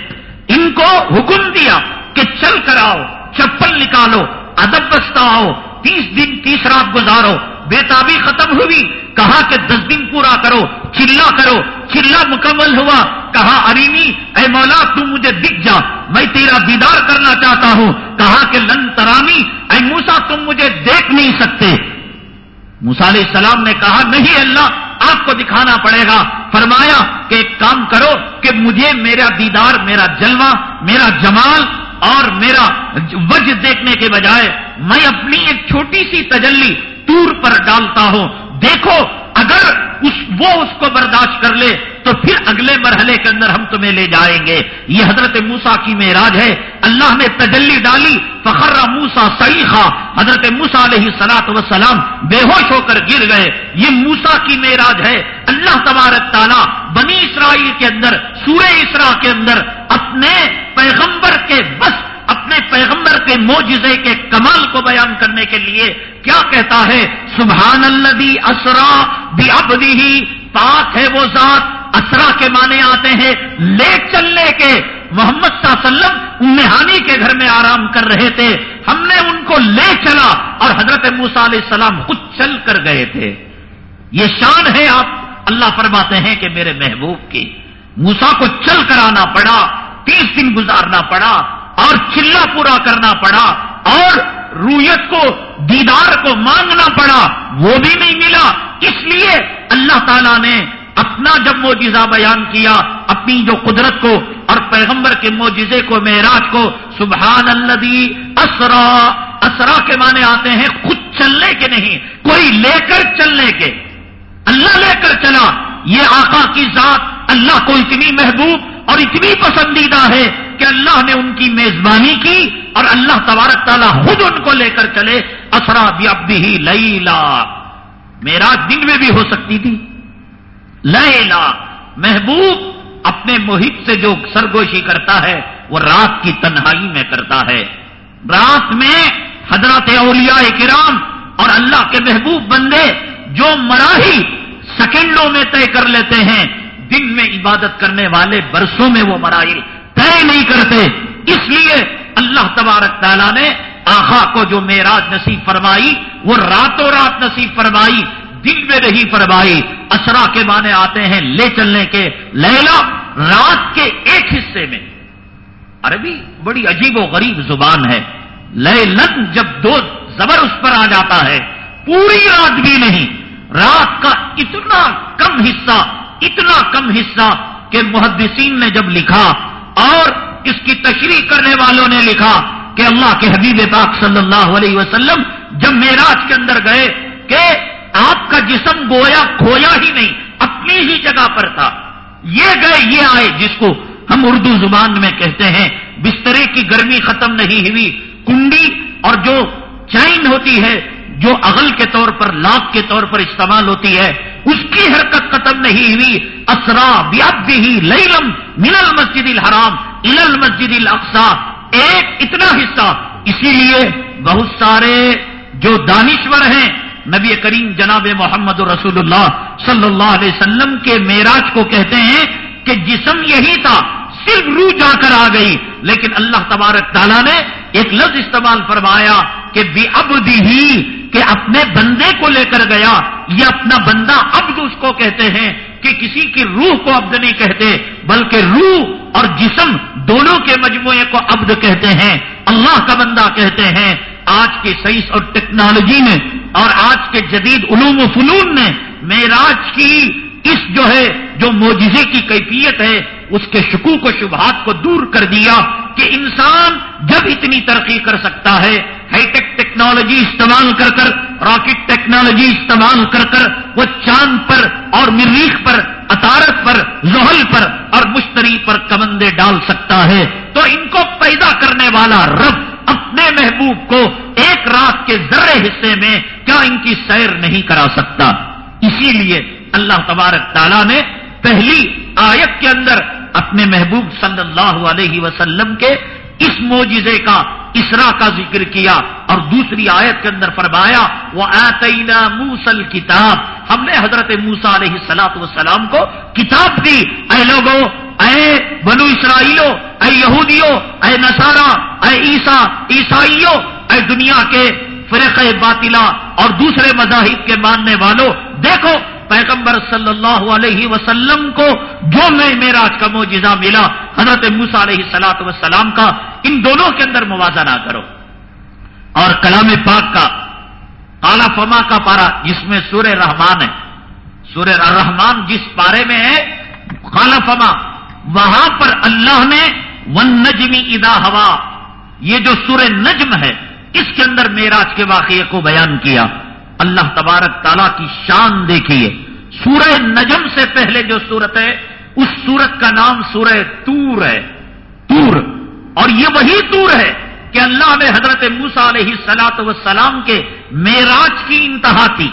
[SPEAKER 2] ان کو حکم دیا کہ چل کر آؤ، چپل نکالو، ادب بستہ آؤ، تیس دن، تیس رات گزارو بےتابی ختم ہوئی، کہا کہ دس دن پورا کرو، چلا کرو، چلا مکمل ہوا، کہا ارینی اے مولا تم مجھے دکھ جا، میں تیرا دیدار کرنا چاہتا ہوں، کہا کہ لن ترانی اے موسا تم مجھے دیکھ نہیں سکتے۔ موسا علیہ السلام نے کہا، نہیں اللہ، آپ کو دکھانا پڑے گا. فرمایا کہ ایک کام کرو کہ مجھے میرا دیدار، میرا جلوہ، میرا جمال اور میرا وج دیکھنے کے بجائے میں اپنی ایک چھوٹی سی تجلی تور پر ڈالتا ہوں۔ دیکھو اگر اس وہ اس کو برداشت کر لے تو پھر اگلے مرحلے کے اندر ہم تمہیں لے جائیں گے۔ یہ حضرت موسا کی معراج ہے۔ اللہ نے تجلی ڈالی، فخر موسا سعیخا حضرت موسا علیہ سلاط وسلام بے ہوش ہو کر گر گئے۔ یہ موسا کی معراج ہے۔ اللہ تبارک تعالیٰ بنی اسرائیل کے اندر، سورہ اسرا کے اندر اپنے پیغمبر کے بس اپنے پیغمبر کے موجزے کے کمال کو بیان کرنے کے لیے کیا کہتا ہے؟ سبحان اللہ اسرا بھی ابدی ہی پاک ہے وہ ذات، اسرا کے معنی آتے ہیں، لے چلنے کے۔ محمد صلی اللہ علیہ وسلم نہانی کے گھر میں آرام کر رہے تھے، ہم نے ان کو لے چلا اور حضرت موسا علیہ السلام خود چل کر گئے تھے۔ یہ شان ہے آپ اللہ فرماتے ہیں کہ میرے محبوب کی۔ موسا کو چل کر آنا پڑا، تیس دن گزارنا پڑا اور چلا پورا کرنا پڑا اور رویت کو، دیدار کو مانگنا پڑا، وہ بھی نہیں ملا۔ اس لیے اللہ تعالیٰ نے اپنا جب موجزہ بیان کیا، اپنی جو قدرت کو اور پیغمبر کے موجزے کو، معراج کو سبحان اللہ اسرا اسرا کے معنی آتے ہیں خود چلنے کے نہیں، کوئی لے کر چلنے کے۔ اللہ لے کر چلا، یہ آقا کی ذات اللہ کو اتنی محبوب اور اتنی پسندیدہ ہے کہ اللہ نے ان کی میزبانی کی اور اللہ تبارک تعالیٰ خود ان کو لے کر چلے اسرا بھی ہی لا میرا دن میں بھی ہو سکتی تھی۔ لیلا، محبوب اپنے محیط سے جو سرگوشی کرتا ہے، وہ رات کی تنہائی میں کرتا ہے۔ رات میں حضرت اولیاء کرام اور اللہ کے محبوب بندے جو مراحی سیکنڈوں میں طے کر لیتے ہیں، دن میں عبادت کرنے والے برسوں میں وہ مراحل طے نہیں کرتے۔ اس لیے اللہ تبارک تعالیٰ نے آخا کو جو میراج نصیب فرمائی، وہ راتوں رات نصیب فرمائی دن میں نہیں فرمائی۔ اسرا کے معنی آتے ہیں لے چلنے کے لیلا رات کے ایک حصے میں۔ عربی بڑی عجیب و غریب زبان ہے۔ لے لن جب دو زبر اس پر آ جاتا ہے، پوری رات بھی نہیں۔ رات کا اتنا کم حصہ، اتنا کم حصہ کہ محدثین نے جب لکھا اور اس کی تشریح کرنے والوں نے لکھا کہ اللہ کے حبیب پاک صلی اللہ علیہ وسلم جب میراج کے اندر گئے کہ آپ کا جسم گویا کھویا ہی نہیں، اپنی ہی جگہ پر تھا۔ یہ گئے، یہ آئے، جس کو ہم اردو زبان میں کہتے ہیں، بسترے کی گرمی ختم نہیں ہوئی۔ کنڈی اور جو چین ہوتی ہے، جو اغل کے طور پر، لاکھ کے طور پر استعمال ہوتی ہے اس کی حرکت ختم نہیں ہوئی. اسرا بیاب ہی لم من المسجد الحرام ال المسجد الاقصا ایک اتنا حصہ. اسی لیے بہت سارے جو دانشور ہیں، نبی کریم جناب محمد رسول اللہ صلی اللہ علیہ وسلم کے معراج کو کہتے ہیں کہ جسم یہی تھا، صرف روح جا کر آ گئی. لیکن اللہ تبارک تعالیٰ نے ایک لفظ استعمال فرمایا کہ بھی اب ہی کہ اپنے بندے کو لے کر گیا، یہ اپنا بندہ عبد اس کو کہتے ہیں کہ کسی کی روح کو عبد نہیں کہتے، بلکہ روح اور جسم دونوں کے مجموعے کو عبد کہتے ہیں، اللہ کا بندہ کہتے ہیں۔ آج کے سائنس اور ٹیکنالوجی نے اور آج کے جدید علوم و فنون نے معراج کی اس جو ہے، جو موجزے کی کیفیت ہے، اس کے شکوک و شبہات کو دور کر دیا کہ انسان جب اتنی ترقی کر سکتا ہے ہائی ٹیک ٹیکنالوجی استعمال کر کر، راکٹ ٹیکنالوجی استعمال کر کر، وہ چاند پر اور مریخ پر، اطارت پر، زحل پر اور مشتری پر کمندے ڈال سکتا ہے۔ تو ان کو پیدا کرنے والا رب اپنے محبوب کو ایک رات کے ذرے حصے میں کیا ان کی سیر نہیں کرا سکتا؟ اسی لیے اللہ تبارک تعالیٰ نے پہلی آیت کے اندر اپنے محبوب صلی اللہ علیہ وسلم کے اس موجزے کا اسرا کا ذکر کیا اور دوسری آیت کے اندر فرمایا وہ آتینا موسل کتاب ہم نے حضرت موسا علیہ سلاط وسلام کو کتاب دی۔ اے لوگوں، اے بنو اسرائیلو اے یہودیوں، اے نسارا اے عیسا عیسائیوں، اے دنیا کے فرق باطلا اور دوسرے مذاہب کے ماننے والوں، دیکھو پیغمبر صلی اللہ علیہ وسلم کو جو میں میراج کا موجزہ ملا، حضرت موسا علیہ سلاط وسلام کا، ان دونوں کے اندر موازنہ کرو۔ اور کلام پاک کا کالا فما کا پارا جس میں سورہ رحمان ہے۔ سورہ رحمان جس پارے میں ہے کالا فما وہاں پر اللہ نے ون نجمی ادا ہوا، یہ جو سورہ نجم ہے، اس کے اندر میراج کے واقعے کو بیان کیا۔ اللہ تبارک تعالیٰ کی شان دیکھیے۔ سورہ نجم سے پہلے جو سورت ہے، اس سورت کا نام سورہ تور ہے۔ تور۔ اور یہ وہی تور ہے کہ اللہ نے حضرت موسا علیہ سلاط وسلام کے معراج کی انتہا کی۔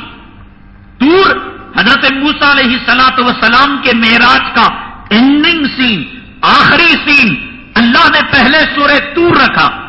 [SPEAKER 2] تور، حضرت موسا علیہ سلاط وسلام کے معراج کا اینڈنگ سین آخری سین اللہ نے پہلے سورہ تور رکھا۔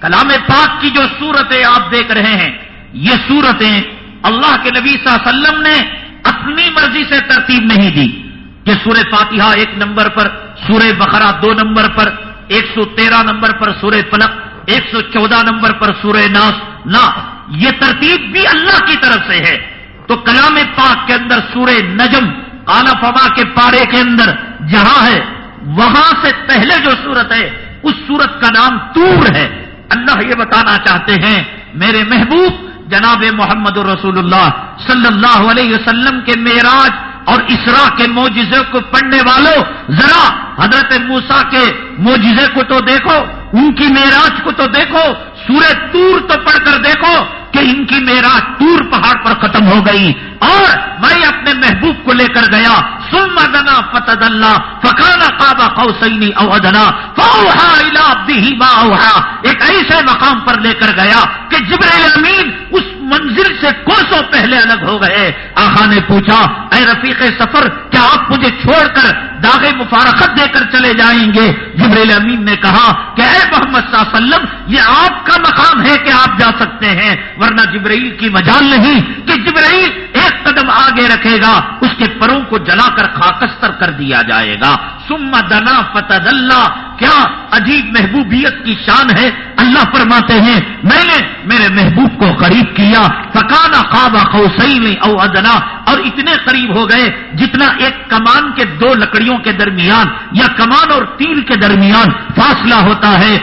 [SPEAKER 2] کلام پاک کی جو سورتیں آپ دیکھ رہے ہیں۔ یہ صورتیں اللہ کے نبی صلی اللہ علیہ وسلم نے اپنی مرضی سے ترتیب نہیں دی کہ سورہ فاتحہ ایک نمبر پر، سورہ بقرہ دو نمبر پر، ایک سو تیرہ نمبر پر سورہ فلق، ایک سو چودہ نمبر پر سورہ ناس۔ نہ، یہ ترتیب بھی اللہ کی طرف سے ہے۔ تو کلام پاک کے اندر سورہ نجم کالا فما کے پارے کے اندر جہاں ہے، وہاں سے پہلے جو سورت ہے، اس سورت کا نام تور ہے۔ اللہ یہ بتانا چاہتے ہیں، میرے محبوب جناب محمد رسول اللہ صلی اللہ علیہ وسلم کے معراج اور اسرا کے موجزے کو پڑھنے والوں ذرا حضرت موسا کے موجزے کو تو دیکھو، ان کی معراج کو تو دیکھو، سورہ تور تو پڑھ کر دیکھو کہ ان کی معراج تور پہاڑ پر ختم ہو گئی اور میں اپنے محبوب کو لے کر گیا۔ ثم دنا فتد اللہ فکانا کعبہ قوسینی او ادنا فاوحا الى عبده ما اوہا ایک ایسے مقام پر لے کر گیا کہ جبرائیل امین اس منزل سے کوسوں پہلے الگ ہو گئے۔ آخا نے پوچھا، اے رفیق سفر، کیا آپ مجھے چھوڑ کر داغ مفارقت دے کر چلے جائیں گے؟ جبریل امین نے کہا، کہ اے محمد صلی اللہ علیہ وسلم، یہ آپ کا مقام ہے کہ آپ جا سکتے ہیں، ورنہ جبرائیل کی مجال نہیں کہ جبرائیل ایک قدم آگے رکھے گا، اس کے پروں کو جلا کر خاکستر کر دیا جائے گا۔ سم دنا فتد اللہ کیا عجیب محبوبیت کی شان ہے؟ اللہ فرماتے ہیں، میں نے میرے محبوب کو قریب کیا۔ فکانا خواب خوسئی او ادنا۔ اور اتنے قریب ہو گئے جتنا ایک کمان کے دو لکڑیوں کے درمیان یا کمان اور تیر کے درمیان فاصلہ ہوتا ہے۔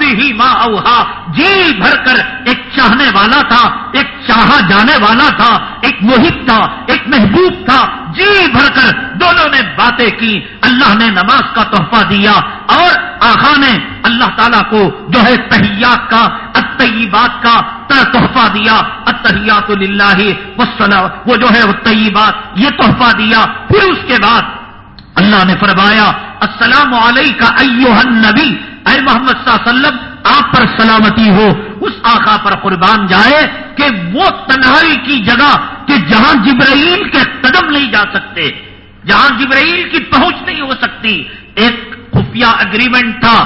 [SPEAKER 2] ہی ماں اوہا۔ جی بھر کر ایک چاہنے والا تھا، ایک چاہا جانے والا تھا، ایک موہت تھا، ایک محبوب تھا۔ جی بھر کر دونوں نے باتیں کی، اللہ نے نماز کا تحفہ دیا اور آخا نے اللہ تعالیٰ کو جو ہے تحیات کا اتبات کا تحفہ دیا۔ اتحیات اللہ وہ جو ہے طیبات، یہ تحفہ دیا۔ پھر اس کے بعد اللہ نے فرمایا، السلام علیکہ ایوہ النبی، اے محمد صلی اللہ علیہ وسلم، آپ پر سلامتی ہو۔ اس آخا پر قربان جائے کہ وہ تنہائی کی جگہ کہ جہاں جبرائیل کے قدم نہیں جا سکتے۔ جہاں جبرائیل کی پہنچ نہیں ہو سکتی، ایک خفیہ اگریمنٹ تھا،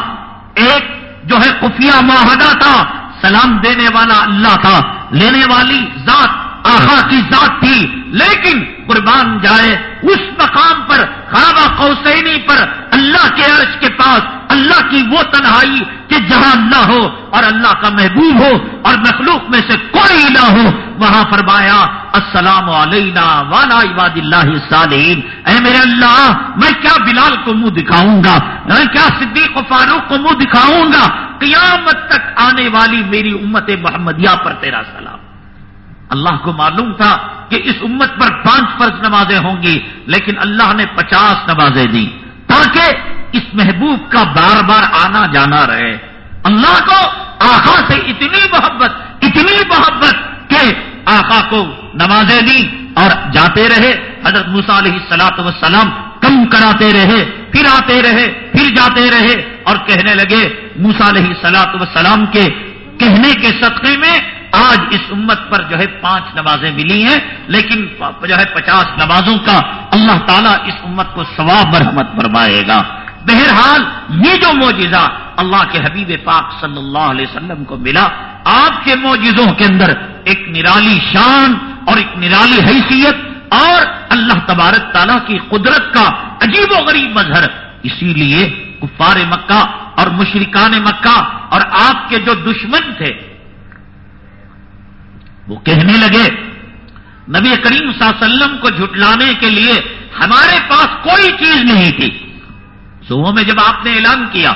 [SPEAKER 2] ایک جو ہے خفیہ معاہدہ تھا، سلام دینے والا اللہ تھا، لینے والی ذات آخا کی ذات تھی، لیکن قربان جائے اس مقام پر خوابہ قوسینی پر اللہ کے عرش کے پاس، اللہ کی وہ تنہائی کہ جہاں اللہ ہو اور اللہ کا محبوب ہو اور مخلوق میں سے کوئی نہ ہو۔ وہاں فرمایا، السلام علینا والا عباد اللہ صالحین اے میرے اللہ، میں کیا بلال کو منہ دکھاؤں گا؟ میں کیا صدیق و فاروق کو منہ دکھاؤں گا؟ قیامت تک آنے والی میری امت محمدیہ پر تیرا سلام۔ اللہ کو معلوم تھا کہ اس امت پر پانچ فرض نمازیں ہوں گی، لیکن اللہ نے پچاس نمازیں دی تاکہ اس محبوب کا بار بار آنا جانا رہے۔ اللہ کو آخا سے اتنی محبت اتنی محبت کہ آخا کو نمازیں دی اور جاتے رہے۔ حضرت موسا علیہ سلاط وسلام کم کراتے رہے، پھر آتے رہے، پھر جاتے رہے اور کہنے لگے موسا علیہ سلاط وسلام کے کہنے کے صدقے میں آج اس امت پر جو ہے پانچ نمازیں ملی ہیں، لیکن جو ہے پچاس نمازوں کا اللہ تعالیٰ اس امت کو ثواب برحمت فرمائے گا۔ بہرحال یہ جو موجزہ اللہ کے حبیب پاک صلی اللہ علیہ وسلم کو ملا، آپ کے موجزوں کے اندر ایک نرالی شان اور ایک نرالی حیثیت اور اللہ تبارک تعالیٰ کی قدرت کا عجیب و غریب مظہر۔ اسی لیے کفار مکہ اور مشرکان مکہ اور آپ کے جو دشمن تھے وہ کہنے لگے، نبی کریم صلی اللہ علیہ وسلم کو جھٹلانے کے لیے ہمارے پاس کوئی چیز نہیں تھی۔ صبح میں جب آپ نے اعلان کیا،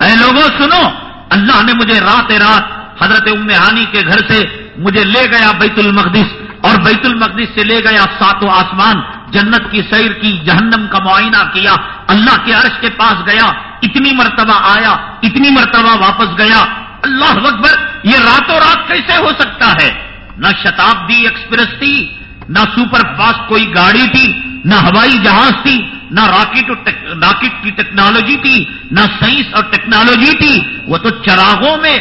[SPEAKER 2] اے لوگوں سنو، اللہ نے مجھے رات رات حضرت ام ہانی کے گھر سے مجھے لے گیا بیت المقدس اور بیت المقدس سے لے گیا ساتوں آسمان، جنت کی سیر کی، جہنم کا معائنہ کیا، اللہ کے عرش کے پاس گیا، اتنی مرتبہ آیا، اتنی مرتبہ واپس گیا۔ اللہ اکبر، یہ راتوں رات کیسے ہو سکتا ہے؟ نہ شتابدی ایکسپریس تھی، نہ سپر فاسٹ کوئی گاڑی تھی، نہ ہوائی جہاز تھی، نہ راکٹ راکٹ کی ٹیکنالوجی تھی، نہ سائنس اور ٹیکنالوجی تھی۔ وہ تو چراغوں میں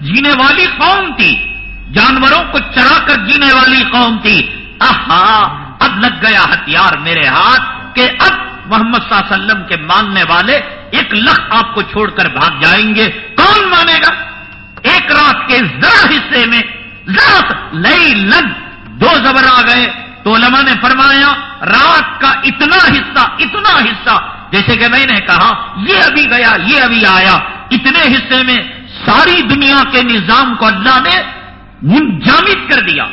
[SPEAKER 2] جینے والی قوم تھی۔ جانوروں کو چرا کر جینے والی قوم تھی۔ آہا، اب لگ گیا ہتھیار میرے ہاتھ کہ اب محمد صلی اللہ علیہ وسلم کے ماننے والے ایک لخ آپ کو چھوڑ کر بھاگ جائیں گے۔ کون مانے گا؟ ایک رات کے ذرا حصے میں رات لئی لگ۔ دو زبر آ گئے۔ تو علماء نے فرمایا، رات کا اتنا حصہ اتنا حصہ۔ جیسے کہ میں نے کہا، یہ ابھی گیا، یہ ابھی آیا۔ اتنے حصے میں ساری دنیا کے نظام کو اللہ نے منجامد کر دیا۔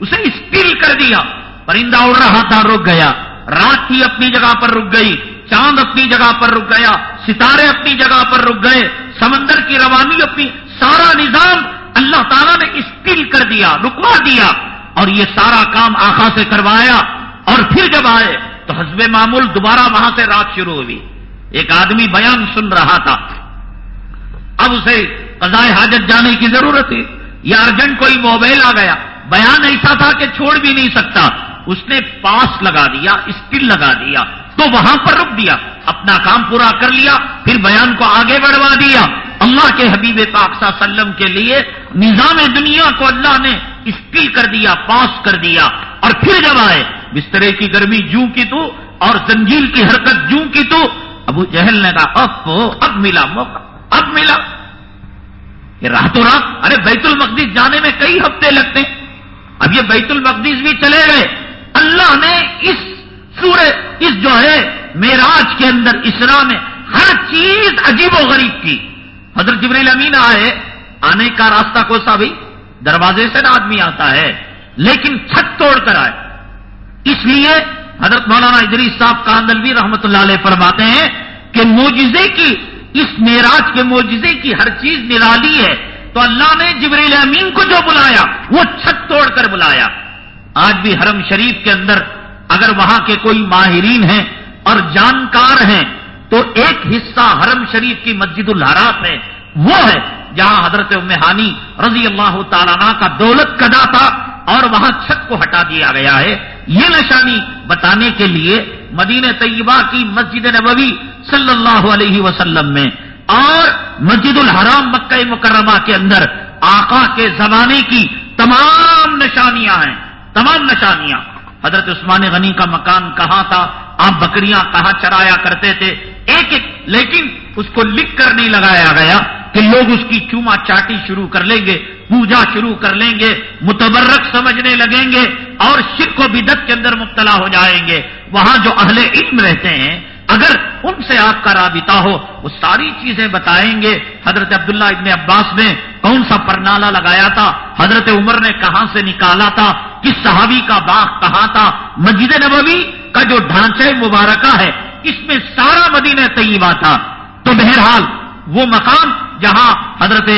[SPEAKER 2] اسے اسٹل کر دیا۔ پرندہ اڑ رہا تھا، رک گیا۔ رات کی اپنی جگہ پر رک گئی۔ چاند اپنی جگہ پر رک گیا۔ ستارے اپنی جگہ پر رک گئے۔ سمندر کی روانی اپنی، سارا نظام اللہ تعالیٰ نے اسٹل کر دیا، رکوا دیا اور یہ سارا کام آخا سے کروایا اور پھر جب آئے تو حزب معمول دوبارہ وہاں سے رات شروع ہوئی۔ ایک آدمی بیان سن رہا تھا۔ اب اسے قضائے حاجت جانے کی ضرورت ہے یا ارجنٹ کوئی موبائل آ گیا۔ بیان ایسا تھا کہ چھوڑ بھی نہیں سکتا۔ اس نے پاس لگا دیا اسٹل لگا دیا۔ تو وہاں پر رک دیا اپنا کام پورا کر لیا، پھر بیان کو آگے بڑھوا دیا۔ اللہ کے حبیب پاک صلی اللہ علیہ وسلم کے لیے نظام دنیا کو اللہ نے اسکل کر دیا، پاس کر دیا۔ اور پھر جب آئے، بسترے کی گرمی جوں کی تو اور زنجیل کی حرکت جوں کی تو، ابو جہل نے کہا اب اب ملا موقع، اب ملا۔ یہ راتوں رات، ارے بیت المقدس جانے میں کئی ہفتے لگتے ہیں۔ اب یہ بیت المقدس بھی چلے گئے۔ اللہ نے اس سورہ، اس جو ہے میراج کے اندر، اسرا میں ہر چیز عجیب و غریب کی۔ حضرت جبریل امین آئے، آنے کا راستہ کو سا بھی؟ دروازے سے نہ آدمی آتا ہے، لیکن چھت توڑ کر آئے۔ اس لیے حضرت مولانا ادریس صاحب کاندلوی رحمت اللہ علیہ فرماتے ہیں کہ موجزے کی، اس معراج کے موجزے کی ہر چیز نرالی ہے۔ تو اللہ نے جبریل امین کو جو بلایا، وہ چھت توڑ کر بلایا۔ آج بھی حرم شریف کے اندر اگر وہاں کے کوئی ماہرین ہیں اور جانکار ہیں تو ایک حصہ حرم شریف کی مسجد الحرات ہے، وہ ہے جہاں حضرت امہانی رضی اللہ تعالیٰ کا دولت کدا تھا اور وہاں چھت کو ہٹا دیا گیا ہے۔ یہ نشانی بتانے کے لیے مدینہ طیبہ کی مسجد نبوی صلی اللہ علیہ وسلم میں اور مسجد الحرام مکہ مکرمہ کے اندر آقا کے زمانے کی تمام نشانیاں ہیں۔ تمام نشانیاں۔ حضرت عثمان غنی کا مکان کہاں تھا؟ آپ بکریاں کہاں چرایا کرتے تھے؟ ایک ایک لیکن اس کو لکھ کر نہیں لگایا گیا کہ لوگ اس کی چوما چاٹی شروع کر لیں گے پوجا شروع کر لیں گے متبرک سمجھنے لگیں گے اور شرک و بدت کے اندر مبتلا ہو جائیں گے وہاں جو اہل علم رہتے ہیں اگر ان سے آپ کا رابطہ ہو وہ ساری چیزیں بتائیں گے حضرت عبداللہ ابن عباس نے کون سا پرنالا لگایا تھا حضرت عمر نے کہاں سے نکالا تھا کس صحابی کا باغ کہاں تھا مسجد نبوی کا جو ڈھانچہ مبارکہ ہے اس میں سارا مدینہ طیبہ تھا۔ تو بہرحال وہ مقام جہاں حضرت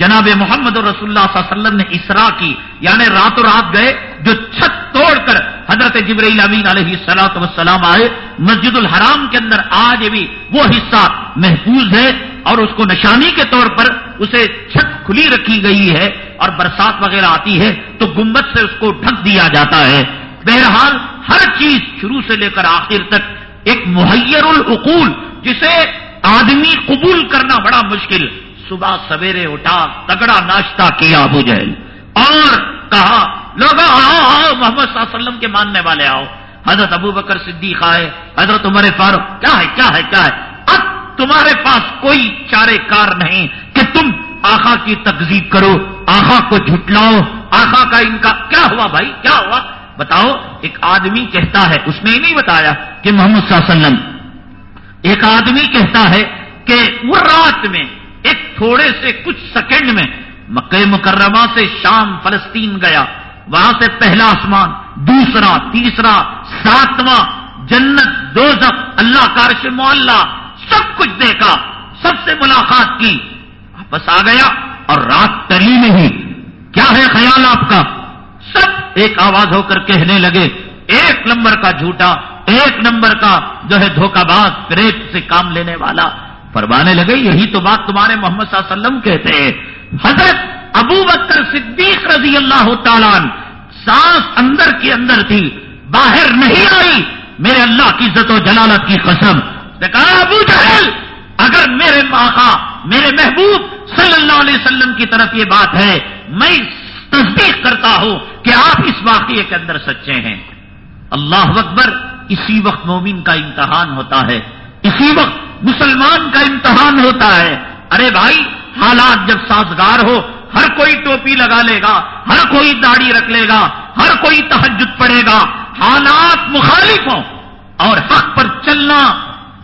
[SPEAKER 2] جناب محمد رسول اللہ صلی اللہ علیہ وسلم نے اسرا کی یعنی راتوں رات گئے، جو چھت توڑ کر حضرت جبرائیل امین علیہ سلاۃ وسلام آئے، مسجد الحرام کے اندر آج بھی وہ حصہ محفوظ ہے اور اس کو نشانی کے طور پر اسے چھت کھلی رکھی گئی ہے اور برسات وغیرہ آتی ہے، تو گمبت سے اس کو ڈھک دیا جاتا ہے۔ بہرحال ہر چیز شروع سے لے کر آخر تک ایک محیر العقول جسے آدمی قبول کرنا بڑا مشکل صبح سویرے اٹھا، تگڑا ناشتہ کیا ابو جہل۔ اور کہا لوگ آؤ آؤ محمد صلی اللہ علیہ وسلم کے ماننے والے آؤ۔ حضرت ابو بکر صدیق آئے، حضرت عمر فاروق، کیا ہے کیا ہے کیا ہے؟ اب تمہارے پاس کوئی چارے کار نہیں کہ تم آخا کی تقزیب کرو، آخا کو جھٹلاؤ، آخا کا ان کا کیا ہوا بھائی، کیا ہوا؟ بتاؤ، ایک آدمی کہتا ہے، اس نے ہی نہیں بتایا کہ محمد صلی اللہ علیہ وسلم، ایک آدمی کہتا ہے کہ وہ رات میں، ایک تھوڑے سے کچھ سیکنڈ میں مکہ مکرمہ سے شام فلسطین گیا، وہاں سے پہلا آسمان، دوسرا، تیسرا، ساتواں، جنت دو اللہ کارش معلّہ سب کچھ دیکھا، سب سے ملاقات کی، واپس آ گیا اور رات تری نہیں کیا ہے خیال آپ کا؟ سب ایک آواز ہو کر کہنے لگے، ایک نمبر کا جھوٹا، ایک نمبر کا جو ہے دھوکہ باز پریت سے کام لینے والا۔ فرمانے لگے، یہی تو بات تمہارے محمد صلی اللہ علیہ وسلم کہتے ہیں۔ حضرت ابو بکر صدیق رضی اللہ تعالیٰ سانس اندر کے اندر تھی، باہر نہیں آئی۔ میرے اللہ کی عزت و جلالت کی قسم۔ کہا، ابو جہل، اگر میرے آقا میرے محبوب صلی اللہ علیہ وسلم کی طرف یہ بات ہے، میں تصدیق کرتا ہوں کہ آپ اس واقعے کے اندر سچے ہیں۔ اللہ اکبر، اسی وقت مومن کا امتحان ہوتا ہے۔ اسی وقت مسلمان کا امتحان ہوتا ہے۔ ارے بھائی، حالات جب سازگار ہو، ہر کوئی ٹوپی لگا لے گا، ہر کوئی داڑھی رکھ لے گا، ہر کوئی تحجد پڑے گا۔ حالات مخالف ہوں اور حق پر چلنا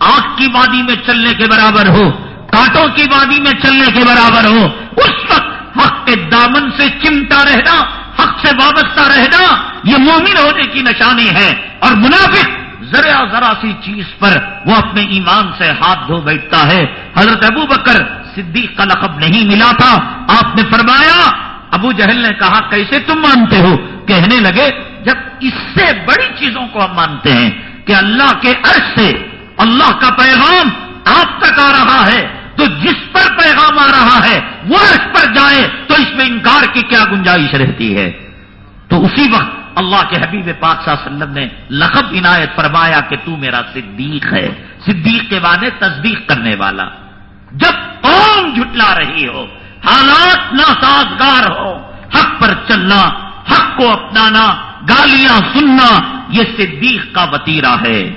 [SPEAKER 2] آگ کی وادی میں چلنے کے برابر ہو، کانٹوں کی وادی میں چلنے کے برابر ہو۔ اس وقت دامن سے چمٹا رہنا، حق سے وابستہ رہنا، یہ مومن ہونے کی نشانی ہے۔ اور منافق ذرا ذرا سی چیز پر وہ اپنے ایمان سے ہاتھ دھو بیٹھتا ہے۔ حضرت ابو بکر صدیق کا لقب نہیں ملا تھا۔ آپ نے فرمایا، ابو جہل نے کہا، کیسے تم مانتے ہو؟ کہنے لگے، جب اس سے بڑی چیزوں کو ہم مانتے ہیں کہ اللہ کے عرش سے اللہ کا پیغام آپ تک آ رہا ہے۔ تو جس پر پیغام آ رہا ہے، وہ عرش پر جائے تو اس میں انکار کی کیا گنجائش رہتی ہے؟ تو اسی وقت اللہ کے حبیب پاک صلی اللہ علیہ وسلم نے لقب عنایت فرمایا کہ تو میرا صدیق ہے۔ صدیق کے بانے تصدیق کرنے والا۔ جب قوم جھٹلا رہی ہو، حالات ناسازگار ہو، حق پر چلنا، حق کو اپنانا، گالیاں سننا، یہ صدیق کا وطیرہ ہے۔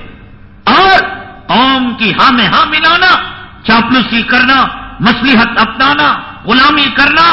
[SPEAKER 2] اور قوم کی ہاں میں ہاں ملانا چاپلوسی کرنا مسلحت اپنانا، غلامی کرنا،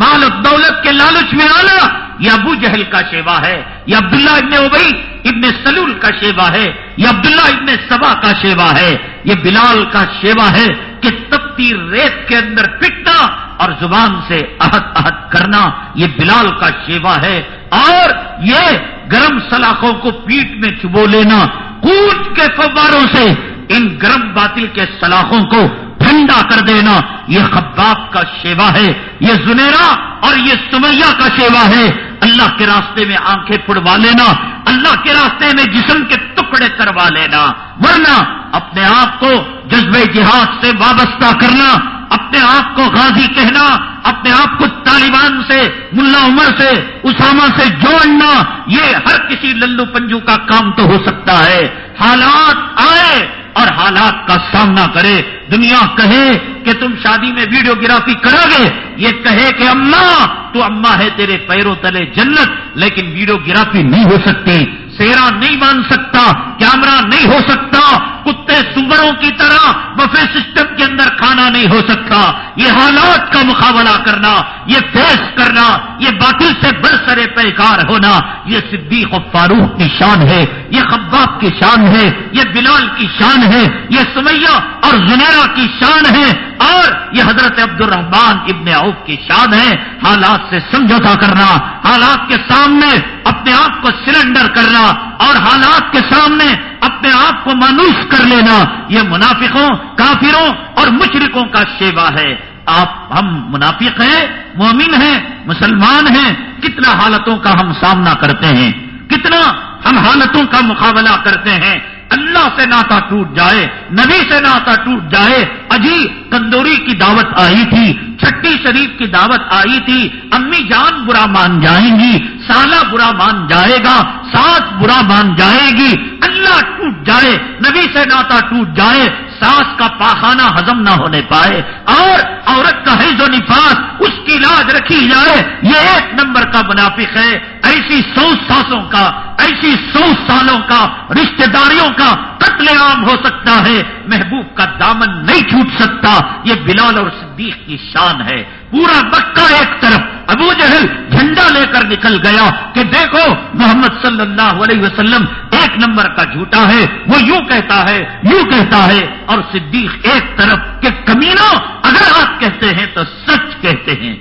[SPEAKER 2] مال و دولت کے لالچ میں آنا، یہ ابو جہل کا شیوا ہے، یہ عبداللہ ابن ابئی ابن سلول کا شیوا ہے، یہ عبداللہ ابن سبا کا شیوا ہے، یہ بلال کا شیوا ہے کہ تپتی ریت کے اندر پٹنا اور زبان سے عہد عہد کرنا یہ بلال کا شیوا ہے، اور یہ گرم سلاخوں کو پیٹ میں چبو لینا، کوٹ کے فواروں سے ان گرم باطل کے سلاخوں کو ٹھنڈا کر دینا، یہ خباب کا شیوا ہے، یہ زنیرا اور یہ سمیا کا شیوا ہے۔ اللہ کے راستے میں آنکھیں پڑوا لینا، اللہ کے راستے میں جسم کے ٹکڑے کروا لینا۔ ورنہ اپنے آپ کو جذبے جہاد سے وابستہ کرنا، اپنے آپ کو غازی کہنا اپنے آپ کو طالبان سے، ملا عمر سے، اسامہ سے جوڑنا، یہ ہر کسی للو پنجو کا کام تو ہو سکتا ہے۔ حالات آئے اور حالات کا سامنا کرے۔ دنیا کہے کہ تم شادی میں ویڈیو گرافی کرو گے، یہ کہے کہ اما، تو اما ہے تیرے پیروں تلے جنت، لیکن ویڈیو گرافی نہیں ہو سکتی۔ سیرا نہیں مان سکتا، کیمرہ نہیں ہو سکتا۔ کتے سوروں کی طرح بفے سسٹم کے اندر کھانا نہیں ہو سکتا۔ یہ حالات کا مقابلہ کرنا، یہ فیس کرنا، یہ باطل سے برسرے پیکار ہونا، یہ صدیق و فاروق کی شان ہے، یہ خباب کی شان ہے، یہ بلال کی شان ہے، یہ سمیہ اور زنیرا کی شان ہے، اور یہ حضرت عبد الرحمان ابن عوف کی شان ہے۔ حالات سے سمجھوتا کرنا، حالات کے سامنے اپنے آپ کو سلنڈر کرنا، اور حالات کے سامنے اپنے آپ کو مانوس کر لینا یہ منافقوں، کافروں اور مشرقوں کا شیوا ہے۔ آپ ہم منافق ہیں، مومن ہیں، مسلمان ہیں، کتنا حالتوں کا ہم سامنا کرتے ہیں، کتنا ہم حالتوں کا مقابلہ کرتے ہیں۔ اللہ سے ناتا ٹوٹ جائے، نبی سے ناتا ٹوٹ جائے۔ اجی تندوری کی دعوت آئی تھی، چھٹی شریف کی دعوت آئی تھی۔ امی جان برا مان جائیں گی، سالہ برا مان جائے گا، ساس برا مان جائے گی۔ اللہ ٹوٹ جائے، نبی سے ناتا ٹوٹ جائے، ساس کا پاخانہ ہزم نہ ہونے پائے اور عورت کا حیض و نفاس اس کی لاج رکھی جائے، یہ ایک نمبر کا منافق ہے۔ ایسی سو ساسوں کا، ایسی سو سالوں کا، رشتہ داریوں کا قتل عام ہو سکتا ہے۔ محبوب کا دامن نہیں چھوٹ سکتا۔ یہ بلال اور صدیق کی شان ہے۔ پورا مکہ ایک طرف۔ ابو جہل جھنڈا لے کر نکل گیا کہ دیکھو، محمد صلی اللہ علیہ وسلم ایک نمبر کا جھوٹا ہے، وہ یوں کہتا ہے، یوں کہتا ہے۔ اور صدیق ایک طرف کہ کمینوں اگر آپ کہتے ہیں تو سچ کہتے ہیں۔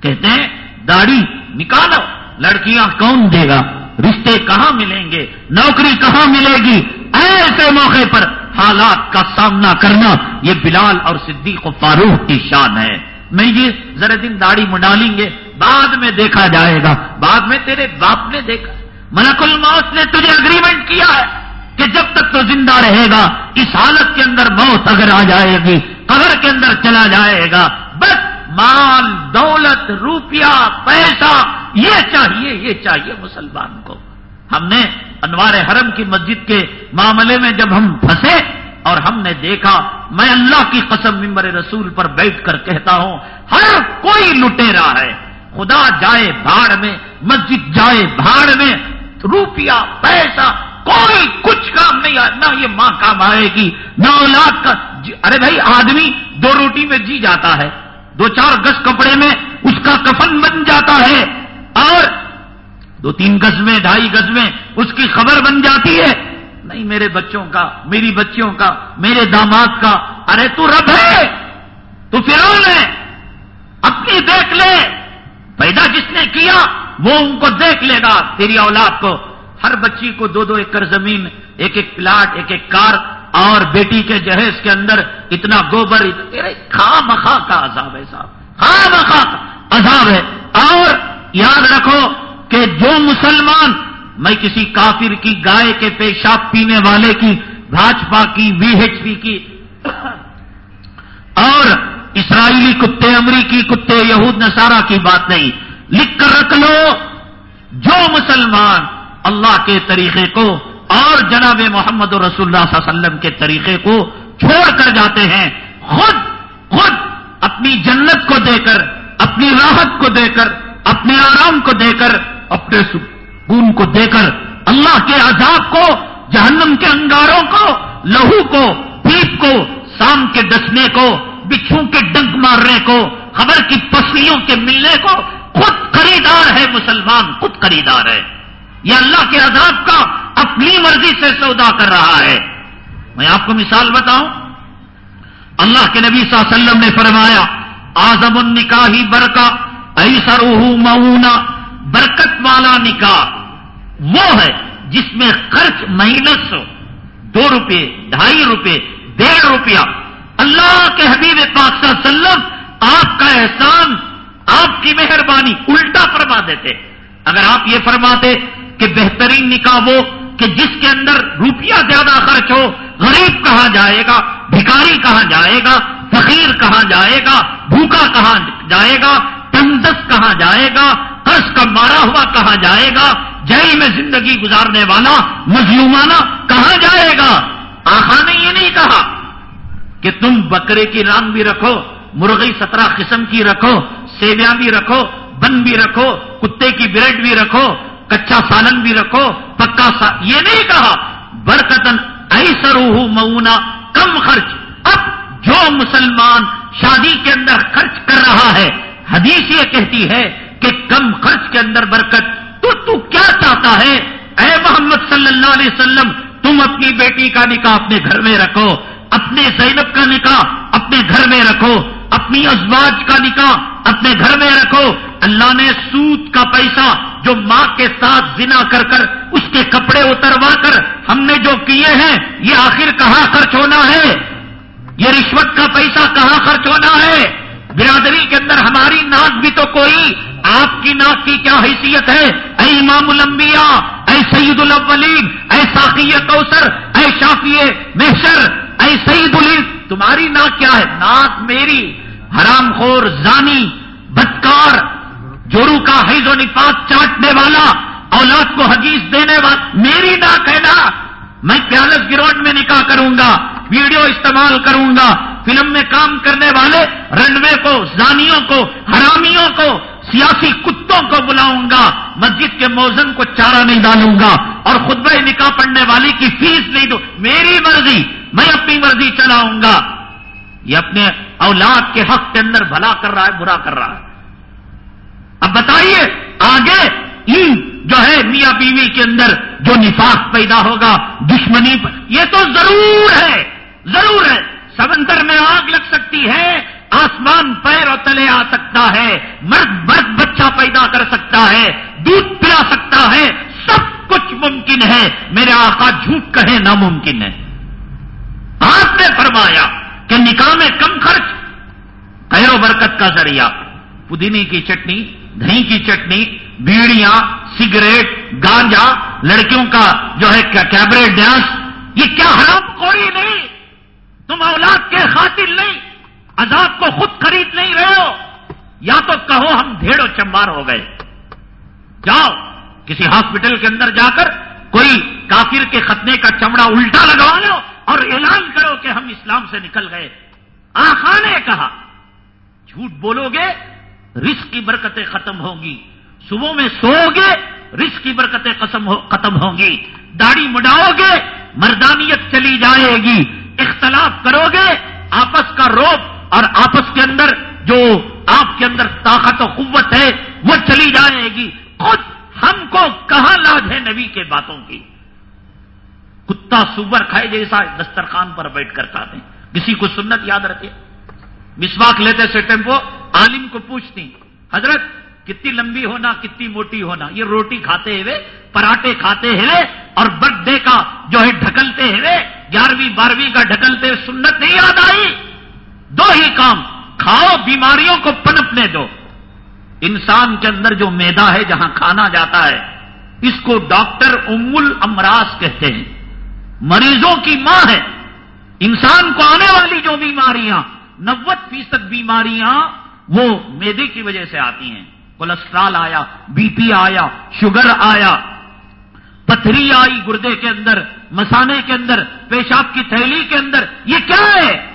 [SPEAKER 2] کہتے ہیں، داڑھی نکالو، لڑکیاں کون دے گا؟ رشتے کہاں ملیں گے؟ نوکری کہاں ملے گی؟ ایسے موقع پر حالات کا سامنا کرنا یہ بلال اور صدیق و فاروق کی شان ہے۔ میں یہ ذرا دن داڑھی منڈالیں گے، بعد میں دیکھا جائے گا۔ بعد میں تیرے باپ نے دیکھا۔ ملک الموت نے تجھے اگریمنٹ کیا ہے کہ جب تک تو زندہ رہے گا، اس حالت کے اندر موت اگر آ جائے گی، قبر کے اندر چلا جائے گا۔ بس مال، دولت، روپیہ، پیسہ، یہ چاہیے یہ چاہیے مسلمان کو۔ ہم نے انوار حرم کی مسجد کے معاملے میں جب ہم پھنسے اور ہم نے دیکھا، میں اللہ کی قسم ممبر رسول پر بیٹھ کر کہتا ہوں، ہر کوئی لٹے رہا ہے۔ خدا جائے بھاڑ میں، مسجد جائے بھاڑ میں، روپیہ، پیسہ، کوئی کچھ کام نہیں آئے نہ یہ ماں کام آئے گی، نہ اولاد کا۔ جی، ارے بھائی، آدمی دو روٹی میں جی جاتا ہے، دو چار گز کپڑے میں اس کا کفن بن جاتا ہے اور دو تین گز میں ڈھائی گز میں اس کی خبر بن جاتی ہے۔ نہیں، میرے بچوں کا، میری بچیوں کا، میرے داماد کا۔ ارے، تو رب ہے، تو فرون ہے۔ اپنی دیکھ لے۔ پیدا جس نے کیا؟ وہ ان کو دیکھ لے گا، تیری اولاد کو۔ ہر بچی کو دو دو ایکڑ زمین، ایک ایک پلاٹ، ایک ایک کار، اور بیٹی کے جہیز کے اندر اتنا گوبر خواہ مخواہ کا عذاب ہے صاحب۔ خواہ مخواہ کا عذاب ہے۔ اور یاد رکھو کہ جو مسلمان میں کسی کافر کی گائے کے پیشاب پینے والے کی، بھاجپا کی، وی ایچ پی کی، اور اسرائیلی کتے، امریکی کتے، یہود، نصارہ کی بات نہیں، لکھ کر رکھ لو، جو مسلمان اللہ کے طریقے کو اور جناب محمد رسول اللہ صلی اللہ علیہ وسلم کے طریقے کو چھوڑ کر جاتے ہیں، خود خود اپنی جنت کو دے کر، اپنی راحت کو دے کر، اپنے آرام کو دے کر اپنے سکون کو دے کر اللہ کے عذاب کو، جہنم کے انگاروں کو، لہو کو پیپ کو، سام کے ڈسنے کو بچھو کے ڈنک مارنے کو، خبر کی پسلیوں کے ملنے کو، خود خریدار ہے مسلمان، خود خریدار ہے۔ یہ اللہ کے عذاب کا اپنی مرضی سے سودا کر رہا ہے۔ میں آپ کو مثال بتاؤں۔ اللہ کے نبی صلی اللہ علیہ وسلم نے فرمایا، آزم النکاح ہی برکا ایسر مونا برکت والا نکاح وہ ہے جس میں خرچ مائنس ہو دو روپے، ڈھائی روپے، ڈیڑھ روپیہ۔ اللہ کے حبیب پاک صلی اللہ علیہ وسلم آپ کا احسان، آپ کی مہربانی الٹا فرما دیتے۔ اگر آپ یہ فرماتے کہ بہترین نکاح وہ کہ جس کے اندر روپیہ زیادہ خرچ ہو، غریب کہاں جائے گا، بھکاری کہاں جائے گا، فقیر کہاں جائے گا، بھوکا کہاں جائے گا تندس کہاں جائے گا قرض کا مارا ہوا کہاں جائے گا؟ جیل میں زندگی گزارنے والا، مظلومانہ کہاں جائے گا؟ آخا نے یہ نہیں کہا کہ تم بکرے کی ران بھی رکھو، مرغی سترہ قسم کی رکھو، سیویاں بھی رکھو، بن بھی رکھو، کتے کی بریڈ بھی رکھو، کچا سالن بھی رکھو، پکا سا، یہ نہیں کہا۔ برکتن ایسر مونا کم خرچ، اب جو مسلمان شادی کے اندر خرچ کر رہا ہے، حدیث یہ کہتی ہے کہ کم خرچ کے اندر برکت، تو تو کیا چاہتا ہے؟ اے محمد صلی اللہ علیہ وسلم، تم اپنی بیٹی کا نکاح اپنے گھر میں رکھو، اپنے زینب کا نکاح اپنے گھر میں رکھو، اپنی ازواج کا نکاح اپنے گھر میں رکھو۔ اللہ نے سود کا پیسہ جو ماں کے ساتھ زنا کر کر اس کے کپڑے اتروا کر ہم نے جو کیے ہیں، یہ آخر کہاں خرچ ہونا ہے؟ یہ رشوت کا پیسہ کہاں خرچ ہونا ہے؟ برادری کے اندر ہماری ناک بھی تو کوئی آپ کی ناک کی کیا حیثیت ہے؟ اے امام الانبیاء، اے سید الاولین، اے ساقی کوثر، اے شافی محشر، اے سعید الف تمہاری ناک کیا ہے؟ ناک میری، حرام خور، زانی، بدکار، جورو کا حیض و نفاق چاٹنے والا، اولاد کو حدیث دینے والا، میری ناک ہے نا؟ میں پیالس گراؤنڈ میں نکاح کروں گا، ویڈیو استعمال کروں گا، فلم میں کام کرنے والے، رنوے کو، زانیوں کو، حرامیوں کو سیاسی کتوں کو بلاؤں گا؟ مسجد کے موزن کو چارہ نہیں ڈالوں گا اور خود نکاح پڑھنے والی کی فیس نہیں دوں؟ میری مرضی، میں اپنی مرضی چلاؤں گا۔ یہ اپنے اولاد کے حق کے اندر بھلا کر رہا ہے، برا کر رہا ہے۔ اب بتائیے، آگے ان جو ہے میاں بیوی کے اندر جو نفاق پیدا ہوگا، دشمنی یہ تو ضرور ہے ضرور ہے۔ سمندر میں آگ لگ سکتی ہے آسمان پیر اور تلے آ سکتا ہے، مرد مرد بچہ پیدا کر سکتا ہے، دودھ پلا سکتا ہے، سب کچھ ممکن ہے۔ میرے آقا جھوٹ کہے ناممکن ہے۔ آپ نے فرمایا کہ نکاح میں کم خرچ، خیر و برکت کا ذریعہ۔ پودینے کی چٹنی، دہی کی چٹنی، بیڑیاں، سگریٹ، گانجا، لڑکیوں کا جو ہے کیبریٹ ڈانس یہ کیا حرام کوڑی نہیں۔ تم اولاد کے خاطر نہیں۔ عذاب کو خود خرید نہیں رہے ہو، یا تو کہو ہم بھیڑ و چمبار ہو گئے۔ جاؤ، کسی ہاسپٹل کے اندر جا کر کوئی کافر کے ختنے کا چمڑا الٹا لگوا لو اور اعلان کرو کہ ہم اسلام سے نکل گئے۔ آخا نے کہا، جھوٹ بولو گے، رزق کی برکتیں ختم ہوں گی۔ صبح میں سو گے، رزق کی برکتیں ختم ہوں گی۔ داڑھی مڈاؤ گے، مردانیت چلی جائے گی۔ اختلاف کرو گے، آپس کا روپ اور آپس کے اندر جو آپ کے اندر طاقت و قوت ہے، وہ چلی جائے گی۔ خود ہم کو کہاں لاج ہے نبی کے باتوں کی؟ کتا سور کھائے جیسا دسترخوان پر بیٹھ کر کھاتے ہیں۔ کسی کو سنت یاد رکھے۔ مسواک لیتے سے ٹیمپو عالم کو پوچھتی حضرت، کتنی لمبی ہونا، کتنی موٹی ہونا؟ یہ روٹی کھاتے ہوئے، پراٹھے کھاتے ہوئے اور برتھ ڈے کا جو ہے، ڈھکلتے ہوئے، گیارہویں، بارہویں کا ڈھکلتے ہوئے سنت نہیں یاد آئی۔ دو ہی کام، کھاؤ بیماریوں کو پنپنے دو۔ انسان کے اندر جو میدا ہے جہاں کھانا جاتا ہے، اس کو ڈاکٹر ام الامراض کہتے ہیں۔ مریضوں کی ماں ہے۔ انسان کو آنے والی جو بیماریاں نوت فیصد بیماریاں وہ میدے کی وجہ سے آتی ہیں۔ کولیسٹرال آیا بی پی آیا شوگر آیا۔ پتھری آئی گردے کے اندر، مسانے کے اندر، پیشاب کی تھیلی کے اندر۔ یہ کیا ہے؟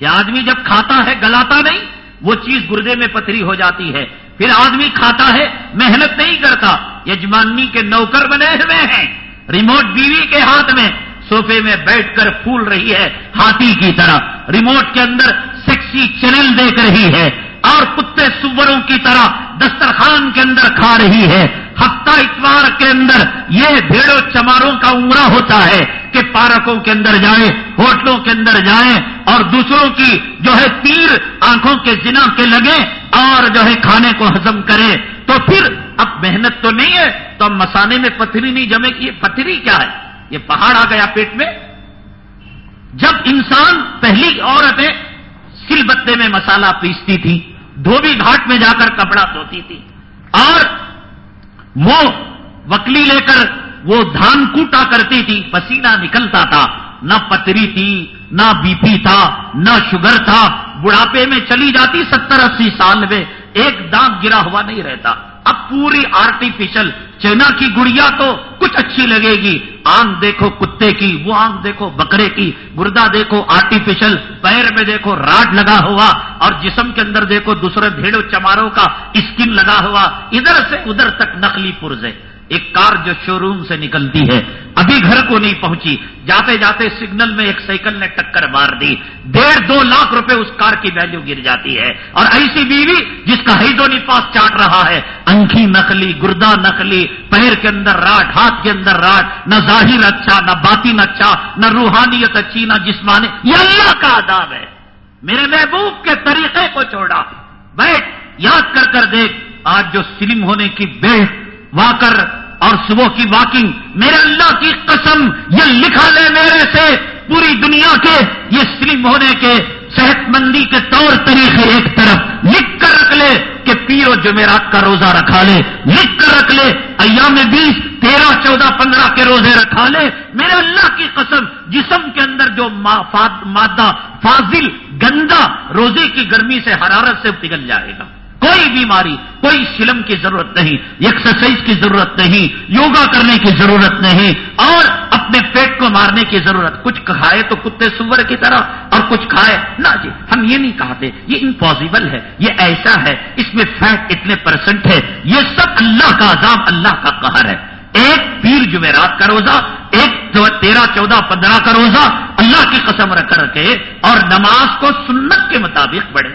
[SPEAKER 2] کہ آدمی جب کھاتا ہے، گلاتا نہیں، وہ چیز گردے میں پتھری ہو جاتی ہے۔ پھر آدمی کھاتا ہے، محنت نہیں کرتا۔ یجمانی کے نوکر بنے ہوئے ہیں۔ ریموٹ بیوی کے ہاتھ میں سوفے میں بیٹھ کر پھول رہی ہے، ہاتھی کی طرح۔ ریموٹ کے اندر سیکسی چینل دیکھ رہی ہے اور کتے سوروں کی طرح دسترخوان کے اندر کھا رہی ہے۔ ہفتہ اتوار کے اندر یہ بھیڑوں چماروں کا عمرہ ہوتا ہے۔ کہ پارکوں کے اندر جائیں، ہوٹلوں کے اندر جائیں اور دوسروں کی جو ہے تیر آنکھوں کے جنا کے لگے اور جو ہے کھانے کو ہزم کرے تو پھر اب محنت تو نہیں ہے، تو اب مسانے میں پتھری نہیں جمے گی۔ یہ پتھری کیا ہے؟ یہ پہاڑ آ گیا پیٹ میں۔ جب انسان، پہلی عورتیں سل بتے میں مسالہ پیستی تھی دھوبی گھاٹ میں جا کر کپڑا دھوتی تھی اور وہ وکلی لے کر وہ دھان کوٹا کرتی تھی، پسینہ نکلتا تھا، نہ پتری تھی، نہ بی پی تھا، نہ شوگر تھا۔ بڑھاپے میں چلی جاتی ستر اسی سال میں، ایک دانت گرا ہوا نہیں رہتا۔ اب پوری آرٹیفیشل چینا کی گڑیا تو کچھ اچھی لگے گی۔ آنکھ دیکھو کتے کی، وہ آنکھ دیکھو بکرے کی۔ گردا دیکھو آرٹیفیشل پیر میں دیکھو راڈ لگا ہوا۔ اور جسم کے اندر دیکھو دوسرے بھیڑوں چماروں کا اسکن لگا ہوا۔ ادھر سے ادھر تک نقلی پرزے۔ ایک کار جو شو روم سے نکلتی ہے، ابھی گھر کو نہیں پہنچی۔ جاتے جاتے سگنل میں ایک سائیکل نے ٹکر مار دی۔ ڈیڑھ دو لاکھ روپے اس کار کی ویلو گر جاتی ہے۔ اور ایسی بیوی جس کا ہیڈو نفاس چاٹ رہا ہے، انکھی نکلی گردا نکلی پیر کے اندر راٹ، ہاتھ کے اندر راٹ، نہ ظاہر اچھا نہ باطن اچھا نہ روحانیت اچھی، نہ جسمانی۔ یہ اللہ کا عذاب ہے۔ میرے محبوب کے طریقے کو چھوڑا۔ بیٹھ، یاد کر کر دیکھ۔ آج جو سلم ہونے کی بیلٹ واکر اور صبح کی واکنگ، میرے اللہ کی قسم، یہ لکھا لے میرے سے پوری دنیا کے، یہ سلم ہونے کے صحت مندی کے طور طریقے ایک طرف، لکھ کر رکھ لے کہ پیر و جمعرات کا روزہ رکھا لے، لکھ کر رکھ لے، ایام بیس، تیرہ، چودہ، پندرہ کے روزے رکھا لے۔ میرے اللہ کی قسم، جسم کے اندر جو مادہ فاضل، گندا، روزے کی گرمی سے حرارت سے پگل جائے گا۔ کوئی بیماری، کوئی شلم کی ضرورت نہیں ایکسرسائز کی ضرورت نہیں، یوگا کرنے کی ضرورت نہیں، اور اپنے پیٹ کو مارنے کی ضرورت۔ کچھ کھائے تو کتے سور کی طرح، اور کچھ کھائے، نہ جی ہم یہ نہیں کہتے، یہ امپاسبل ہے، یہ ایسا ہے، اس میں فیٹ اتنے پرسنٹ ہے، یہ سب اللہ کا عذاب، اللہ کا قہر ہے۔ ایک پیر جمعرات کا روزہ، ایک تیرہ، چودہ، پندرہ کا روزہ، اللہ کی قسم رکھ کر کے، اور نماز کو سنت کے مطابق بڑھے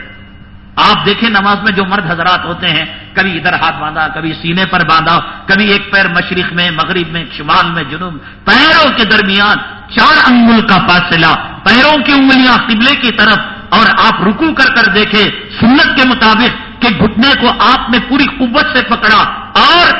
[SPEAKER 2] آپ دیکھیں نماز میں جو مرد حضرات ہوتے ہیں، کبھی ادھر ہاتھ باندھا، کبھی سینے پر باندھا، کبھی ایک پیر مشرق میں، مغرب میں، شمال میں، جنوب، پیروں کے درمیان چار انگل کا فاصلہ، پیروں کی انگلیاں قبلے کی طرف، اور آپ رکو کر کر دیکھے سنت کے مطابق کہ گھٹنے کو آپ نے پوری قوت سے پکڑا، اور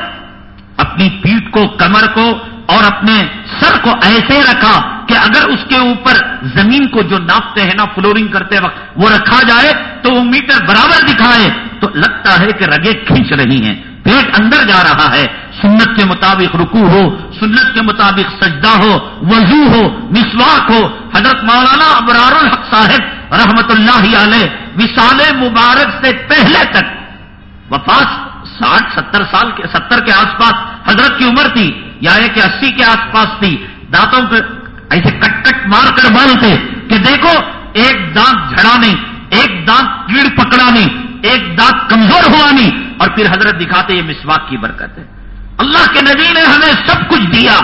[SPEAKER 2] اپنی پیٹ کو، کمر کو، اور اپنے سر کو ایسے رکھا کہ اگر اس کے اوپر زمین کو جو ناپتے ہیں نا، فلورنگ کرتے وقت وہ رکھا جائے تو وہ میٹر برابر دکھائے تو لگتا ہے کہ رگے کھینچ رہی ہیں۔ پیٹ اندر جا رہا ہے۔ سنت کے مطابق رکو ہو، سنت کے مطابق سجدہ ہو، وضو ہو، مسواک ہو۔ حضرت مولانا ابرار الحق صاحب رحمت اللہ علیہ وسال مبارک سے پہلے تک وفاس ساٹھ، ستر سال کے، ستر کے آس پاس حضرت کی عمر تھی یا کہ اسی کے آس پاس تھی۔ دانتوں پہ ایسے کٹ کٹ مار کر بولتے کہ دیکھو، ایک دانت جھڑا نہیں۔ ایک دانت کیڑ پکڑا نہیں، ایک دانت کمزور ہوا نہیں، اور پھر حضرت دکھاتے یہ مسواک کی برکت ہے۔ اللہ کے نبی نے ہمیں سب کچھ دیا،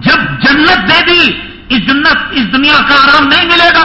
[SPEAKER 2] جب جنت دے دی، اس جنت، اس دنیا کا آرام نہیں ملے گا۔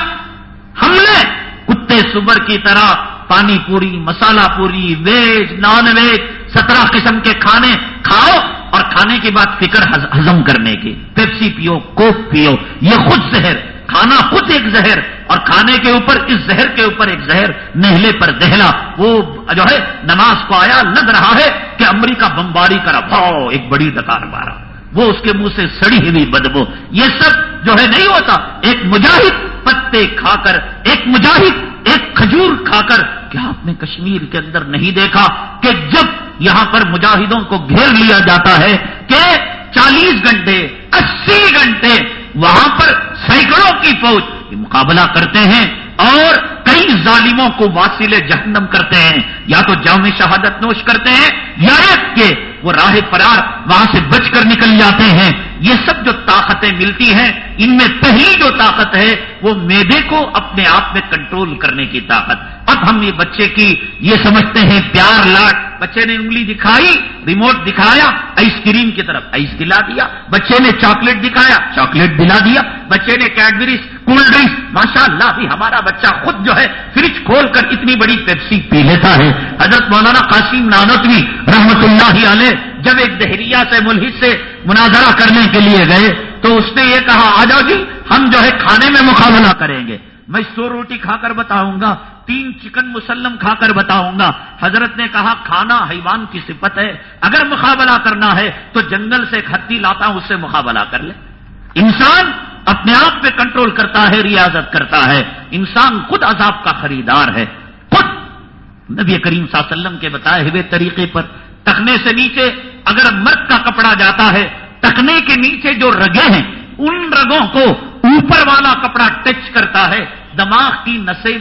[SPEAKER 2] ہم نے کتے سبر کی طرح پانی پوری، مسالہ پوری، ویج، نان ویج، سترہ قسم کے کھانے کھاؤ، اور کھانے کے بعد فکر ہزم کرنے کی۔ پیپسی پیو، کوک پیو، یہ خود زہر۔ کھانا خود ایک زہر اور کھانے کے اوپر اس زہر کے اوپر ایک زہر نہلے پر دہلا وہ جو ہے نماز کو آیا لگ رہا ہے کہ امریکہ بمباری کرا بھاؤ ایک بڑی دکار مارا۔ وہ اس کے منہ سے سڑی ہوئی بدبو۔ یہ سب جو ہے نہیں ہوتا، ایک مجاہد پتے کھا کر، ایک مجاہد ایک کھجور کھا کر۔ کیا آپ نے کشمیر کے اندر نہیں دیکھا کہ جب یہاں پر مجاہدوں کو گھیر لیا جاتا ہے کہ چالیس گھنٹے، اسی گھنٹے وہاں پر سینکڑوں کی فوج مقابلہ کرتے ہیں اور کئی ظالموں کو واصل جہنم کرتے ہیں۔ یا تو جامع شہادت نوش کرتے ہیں، یا ایک کہ وہ راہ فرار وہاں سے بچ کر نکل جاتے ہیں۔ یہ سب جو طاقتیں ملتی ہیں، ان میں پہلی جو طاقت ہے، وہ میدے کو اپنے آپ میں کنٹرول کرنے کی طاقت۔ اب ہم یہ بچے کی یہ سمجھتے ہیں، پیار لاٹ۔ بچے نے انگلی دکھائی ریموٹ دکھایا آئس کریم کی طرف آئس دلا دیا۔ بچے نے چاکلیٹ دکھایا چاکلیٹ دلا دیا۔ بچے نے کیڈبریز کولڈ ڈرنکس ماشاء اللہ بھی ہمارا بچہ خود جو ہے فریج کھول کر اتنی بڑی پیپسی پی لیتا ہے۔ حضرت مولانا قاسم نانوتوی رحمت اللہ علیہ جب ایک دہریہ سے ملحد سے مناظرہ کرنے کے لیے گئے تو اس نے یہ کہا، آ جاؤ جی ہم جو ہے کھانے میں مقابلہ کریں گے۔ میں سو روٹی کھا کر بتاؤں گا، تین چکن مسلم کھا کر بتاؤں گا۔ حضرت نے کہا، کھانا حیوان کی صفت ہے، اگر مقابلہ کرنا ہے تو جنگل سے کھتی لاتا ہوں، اس سے مقابلہ کر لے۔ انسان اپنے آپ پہ کنٹرول کرتا ہے، ریاضت کرتا ہے۔ انسان خود عذاب کا خریدار ہے۔ خود۔ نبی کریم صلی اللہ علیہ وسلم کے بتائے ہوئے طریقے پر تکنے سے نیچے اگر مرد کا کپڑا جاتا ہے تکنے کے نیچے جو رگے ہیں، ان رگوں کو اوپر والا کپڑا ٹچ کرتا ہے، دماغ کی نسیں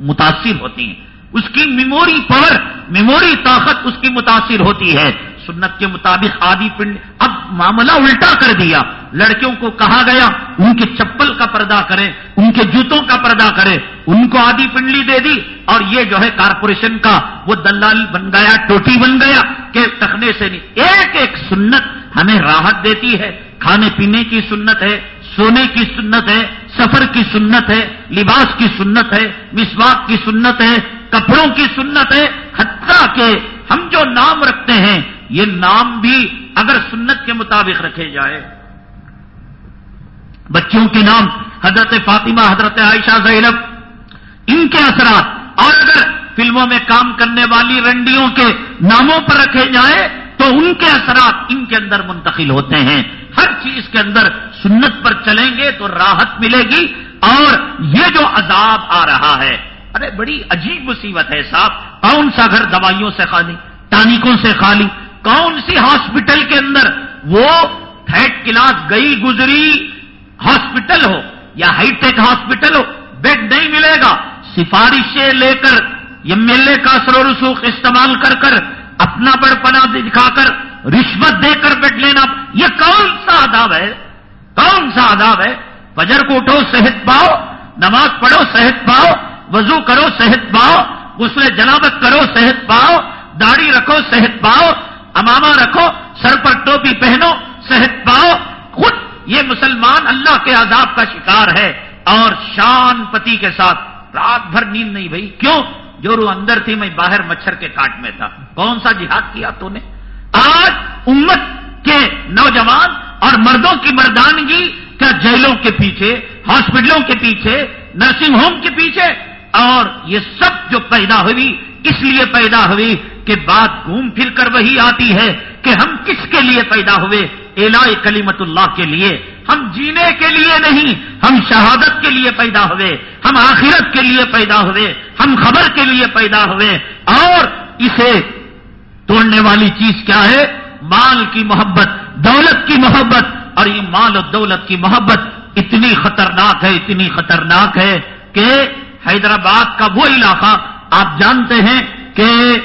[SPEAKER 2] متاثر ہوتی ہیں۔ اس کی میموری پاور، میموری طاقت اس کی متاثر ہوتی ہے۔ سنت کے مطابق آدھی پنڈ اب معاملہ الٹا کر دیا۔ لڑکیوں کو کہا گیا، ان کے چپل کا پردہ کرے ان کے جوتوں کا پردہ کرے ان کو آدھی پنڈلی دے دی، اور یہ جو ہے کارپوریشن کا وہ دلال بن گیا، ٹوٹی بن گیا، کہ تخنے سے نہیں۔ ایک ایک سنت ہمیں راحت دیتی ہے۔ کھانے پینے کی سنت ہے، سونے کی سنت ہے، سفر کی سنت ہے، لباس کی سنت ہے، مسواک کی سنت ہے، کپڑوں کی سنت ہے۔ حتیٰ کہ ہم جو نام رکھتے ہیں، یہ نام بھی اگر سنت کے مطابق رکھے جائے بچوں کے نام حضرت فاطمہ، حضرت عائشہ، زینب، ان کے اثرات، اور اگر فلموں میں کام کرنے والی رنڈیوں کے ناموں پر رکھے جائیں، تو ان کے اثرات ان کے اندر منتقل ہوتے ہیں۔ ہر چیز کے اندر سنت پر چلیں گے تو راحت ملے گی، اور یہ جو عذاب آ رہا ہے، ارے بڑی عجیب مصیبت ہے صاحب۔ کون سا گھر دوائیوں سے خالی ٹانکوں سے خالی، کون سی ہاسپٹل کے اندر وہ تھرڈ کلاس گئی گزری ہاسپٹل ہو یا ہائی ٹیک ہاسپٹل ہو، بیڈ نہیں ملے گا۔ سفارشیں لے کر، ایم ایل اے کا سرو رسوخ استعمال کر کر، اپنا بڑ پنا دکھا کر رشوت دے کر بیٹھ لینا۔ یہ کون سا آداب ہے؟ کون سا آداب ہے؟ فجر کو اٹھو، صحت پاؤ، نماز پڑھو، صحت پاؤ، وضو کرو، صحت پاؤ، غسل جنابت کرو، صحت پاؤ، داڑھی رکھو، صحت پاؤ، امامہ رکھو، سر پر ٹوپی پہنو، صحت پاؤ، خود یہ مسلمان اللہ کے عذاب کا شکار ہے اور شان پتی کے ساتھ رات بھر نیند نہیں بھائی۔ کیوں؟ جو رو اندر تھی، میں باہر مچھر کے کاٹ میں تھا۔ کون سا جہاد کیا تو نے؟ آج امت کے نوجوان اور مردوں کی مردانگی کیا جیلوں کے پیچھے، ہاسپٹلوں کے پیچھے، نرسنگ ہوم کے پیچھے، اور یہ سب جو پیدا ہوئی، اس لیے پیدا ہوئی کہ بات گھوم پھر کر وہی آتی ہے کہ ہم کس کے لیے پیدا ہوئے؟ الا کلیمت اللہ کے لیے، ہم جینے کے لیے نہیں، ہم شہادت کے لیے پیدا ہوئے، ہم آخرت کے لیے پیدا ہوئے، ہم خبر کے لیے پیدا ہوئے۔ اور اسے توڑنے والی چیز کیا ہے؟ مال کی محبت، دولت کی محبت۔ اور یہ مال اور دولت کی محبت اتنی خطرناک ہے، اتنی خطرناک ہے کہ حیدرآباد کا وہ علاقہ آپ جانتے ہیں کہ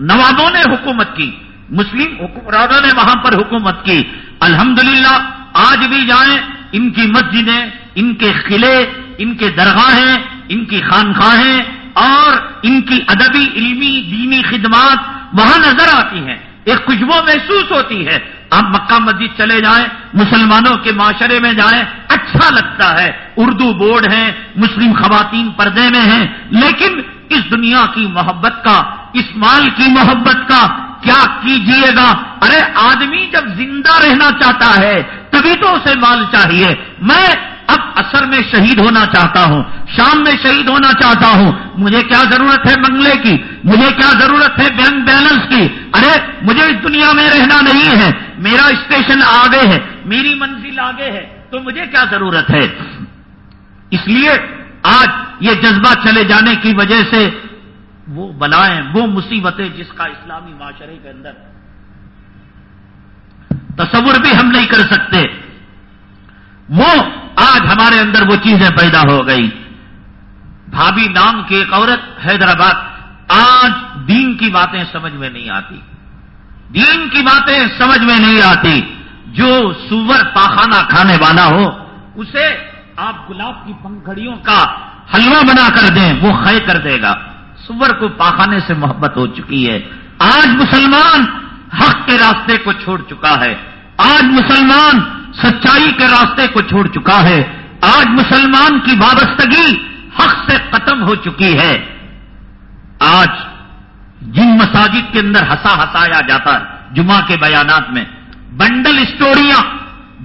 [SPEAKER 2] نوابوں نے حکومت کی، مسلم حکمرانوں نے وہاں پر حکومت کی۔ الحمدللہ، آج بھی جائیں ان کی مسجدیں، ان کے قلعے، ان کے درگاہیں، ان کی خانخواہیں اور ان کی ادبی، علمی، دینی خدمات وہاں نظر آتی ہیں، ایک خوشبو محسوس ہوتی ہے۔ آپ مکہ مسجد چلے جائیں، مسلمانوں کے معاشرے میں جائیں اچھا لگتا ہے۔ اردو بورڈ ہیں، مسلم خواتین پردے میں ہیں، لیکن اس دنیا کی محبت کا، اس مال کی محبت کا کیا کیجیے گا؟ ارے، آدمی جب زندہ رہنا چاہتا ہے، تبھی تو اسے مال چاہیے۔ میں اب اثر میں شہید ہونا چاہتا ہوں، شام میں شہید ہونا چاہتا ہوں۔ مجھے کیا ضرورت ہے بنگلے کی؟ مجھے کیا ضرورت ہے بینک بیلنس کی؟ ارے، مجھے اس دنیا میں رہنا نہیں ہے۔ میرا اسٹیشن آگے ہے، میری منزل آگے ہے، تو مجھے کیا ضرورت ہے؟ اس لیے آج یہ جذبہ چلے جانے کی وجہ سے وہ بلائیں، وہ مصیبتیں جس کا اسلامی معاشرے کے اندر تصور بھی ہم نہیں کر سکتے۔ وہ آج ہمارے اندر وہ چیزیں پیدا ہو گئی۔ بھابھی نام کی ایک عورت حیدرآباد آج دین کی باتیں سمجھ میں نہیں آتی۔ دین کی باتیں سمجھ میں نہیں آتی۔ جو سور پاخانہ کھانے والا ہو، اسے آپ گلاب کی پنکھڑیوں کا حلوہ بنا کر دیں، وہ خے کر دے گا۔ سور کو پاخانے سے محبت ہو چکی ہے۔ آج مسلمان حق کے راستے کو چھوڑ چکا ہے۔ آج مسلمان سچائی کے راستے کو چھوڑ چکا ہے۔ آج مسلمان کی وابستگی حق سے ختم ہو چکی ہے۔ آج جن مساجد کے اندر ہسا ہسایا جاتا ہے، جمعہ کے بیانات میں، بنڈل اسٹوریاں،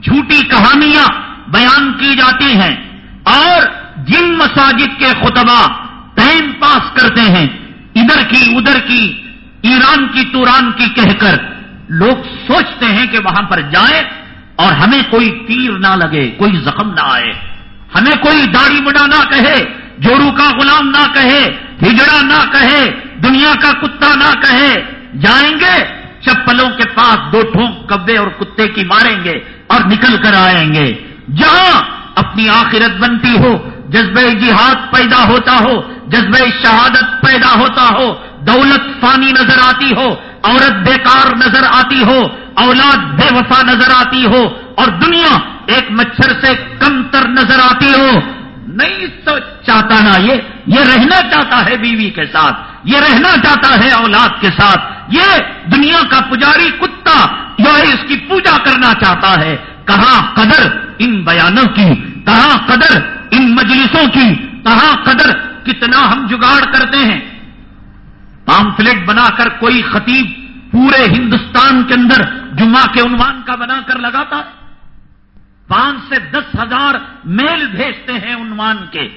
[SPEAKER 2] جھوٹی کہانیاں بیان کی جاتی ہیں۔ اور جن مساجد کے خطبہ ٹائم پاس کرتے ہیں۔ ادھر کی ادھر کی۔ ایران کی، توران کی کہہ کر لوگ سوچتے ہیں کہ وہاں پر جائیں اور ہمیں کوئی تیر نہ لگے، کوئی زخم نہ آئے۔ ہمیں کوئی داڑھی بڑا نہ کہے، جوڑو کا غلام نہ کہے، ہجڑا نہ کہے، دنیا کا کتا نہ کہے۔ جائیں گے، چپلوں کے پاس دو ٹھونک کبے اور کتے کی ماریں گے اور نکل کر آئیں گے۔ جہاں اپنی آخرت بنتی ہو جذبہ جہاد پیدا ہوتا ہو جذبہ شہادت پیدا ہوتا ہو، دولت فانی نظر آتی ہو، عورت بیکار نظر آتی ہو، اولاد بے وفا نظر آتی ہو، اور دنیا ایک مچھر سے کم تر نظر آتی ہو۔ نہیں تو چاہتا نا یہ یہ رہنا چاہتا ہے بیوی کے ساتھ، یہ رہنا چاہتا ہے اولاد کے ساتھ۔ یہ دنیا کا پجاری کتا جو ہے، اس کی پوجا کرنا چاہتا ہے۔ کہاں قدر ان بیانوں کی، کہاں قدر ان مجلسوں کی، کہاں قدر کتنا ہم جگاڑ کرتے ہیں۔ پامفلیٹ بنا کر کوئی خطیب پورے ہندوستان کے اندر جمعہ کے عنوان کا بنا کر لگاتا ہے۔ پانچ سے دس ہزار میل بھیجتے ہیں عنوان کے۔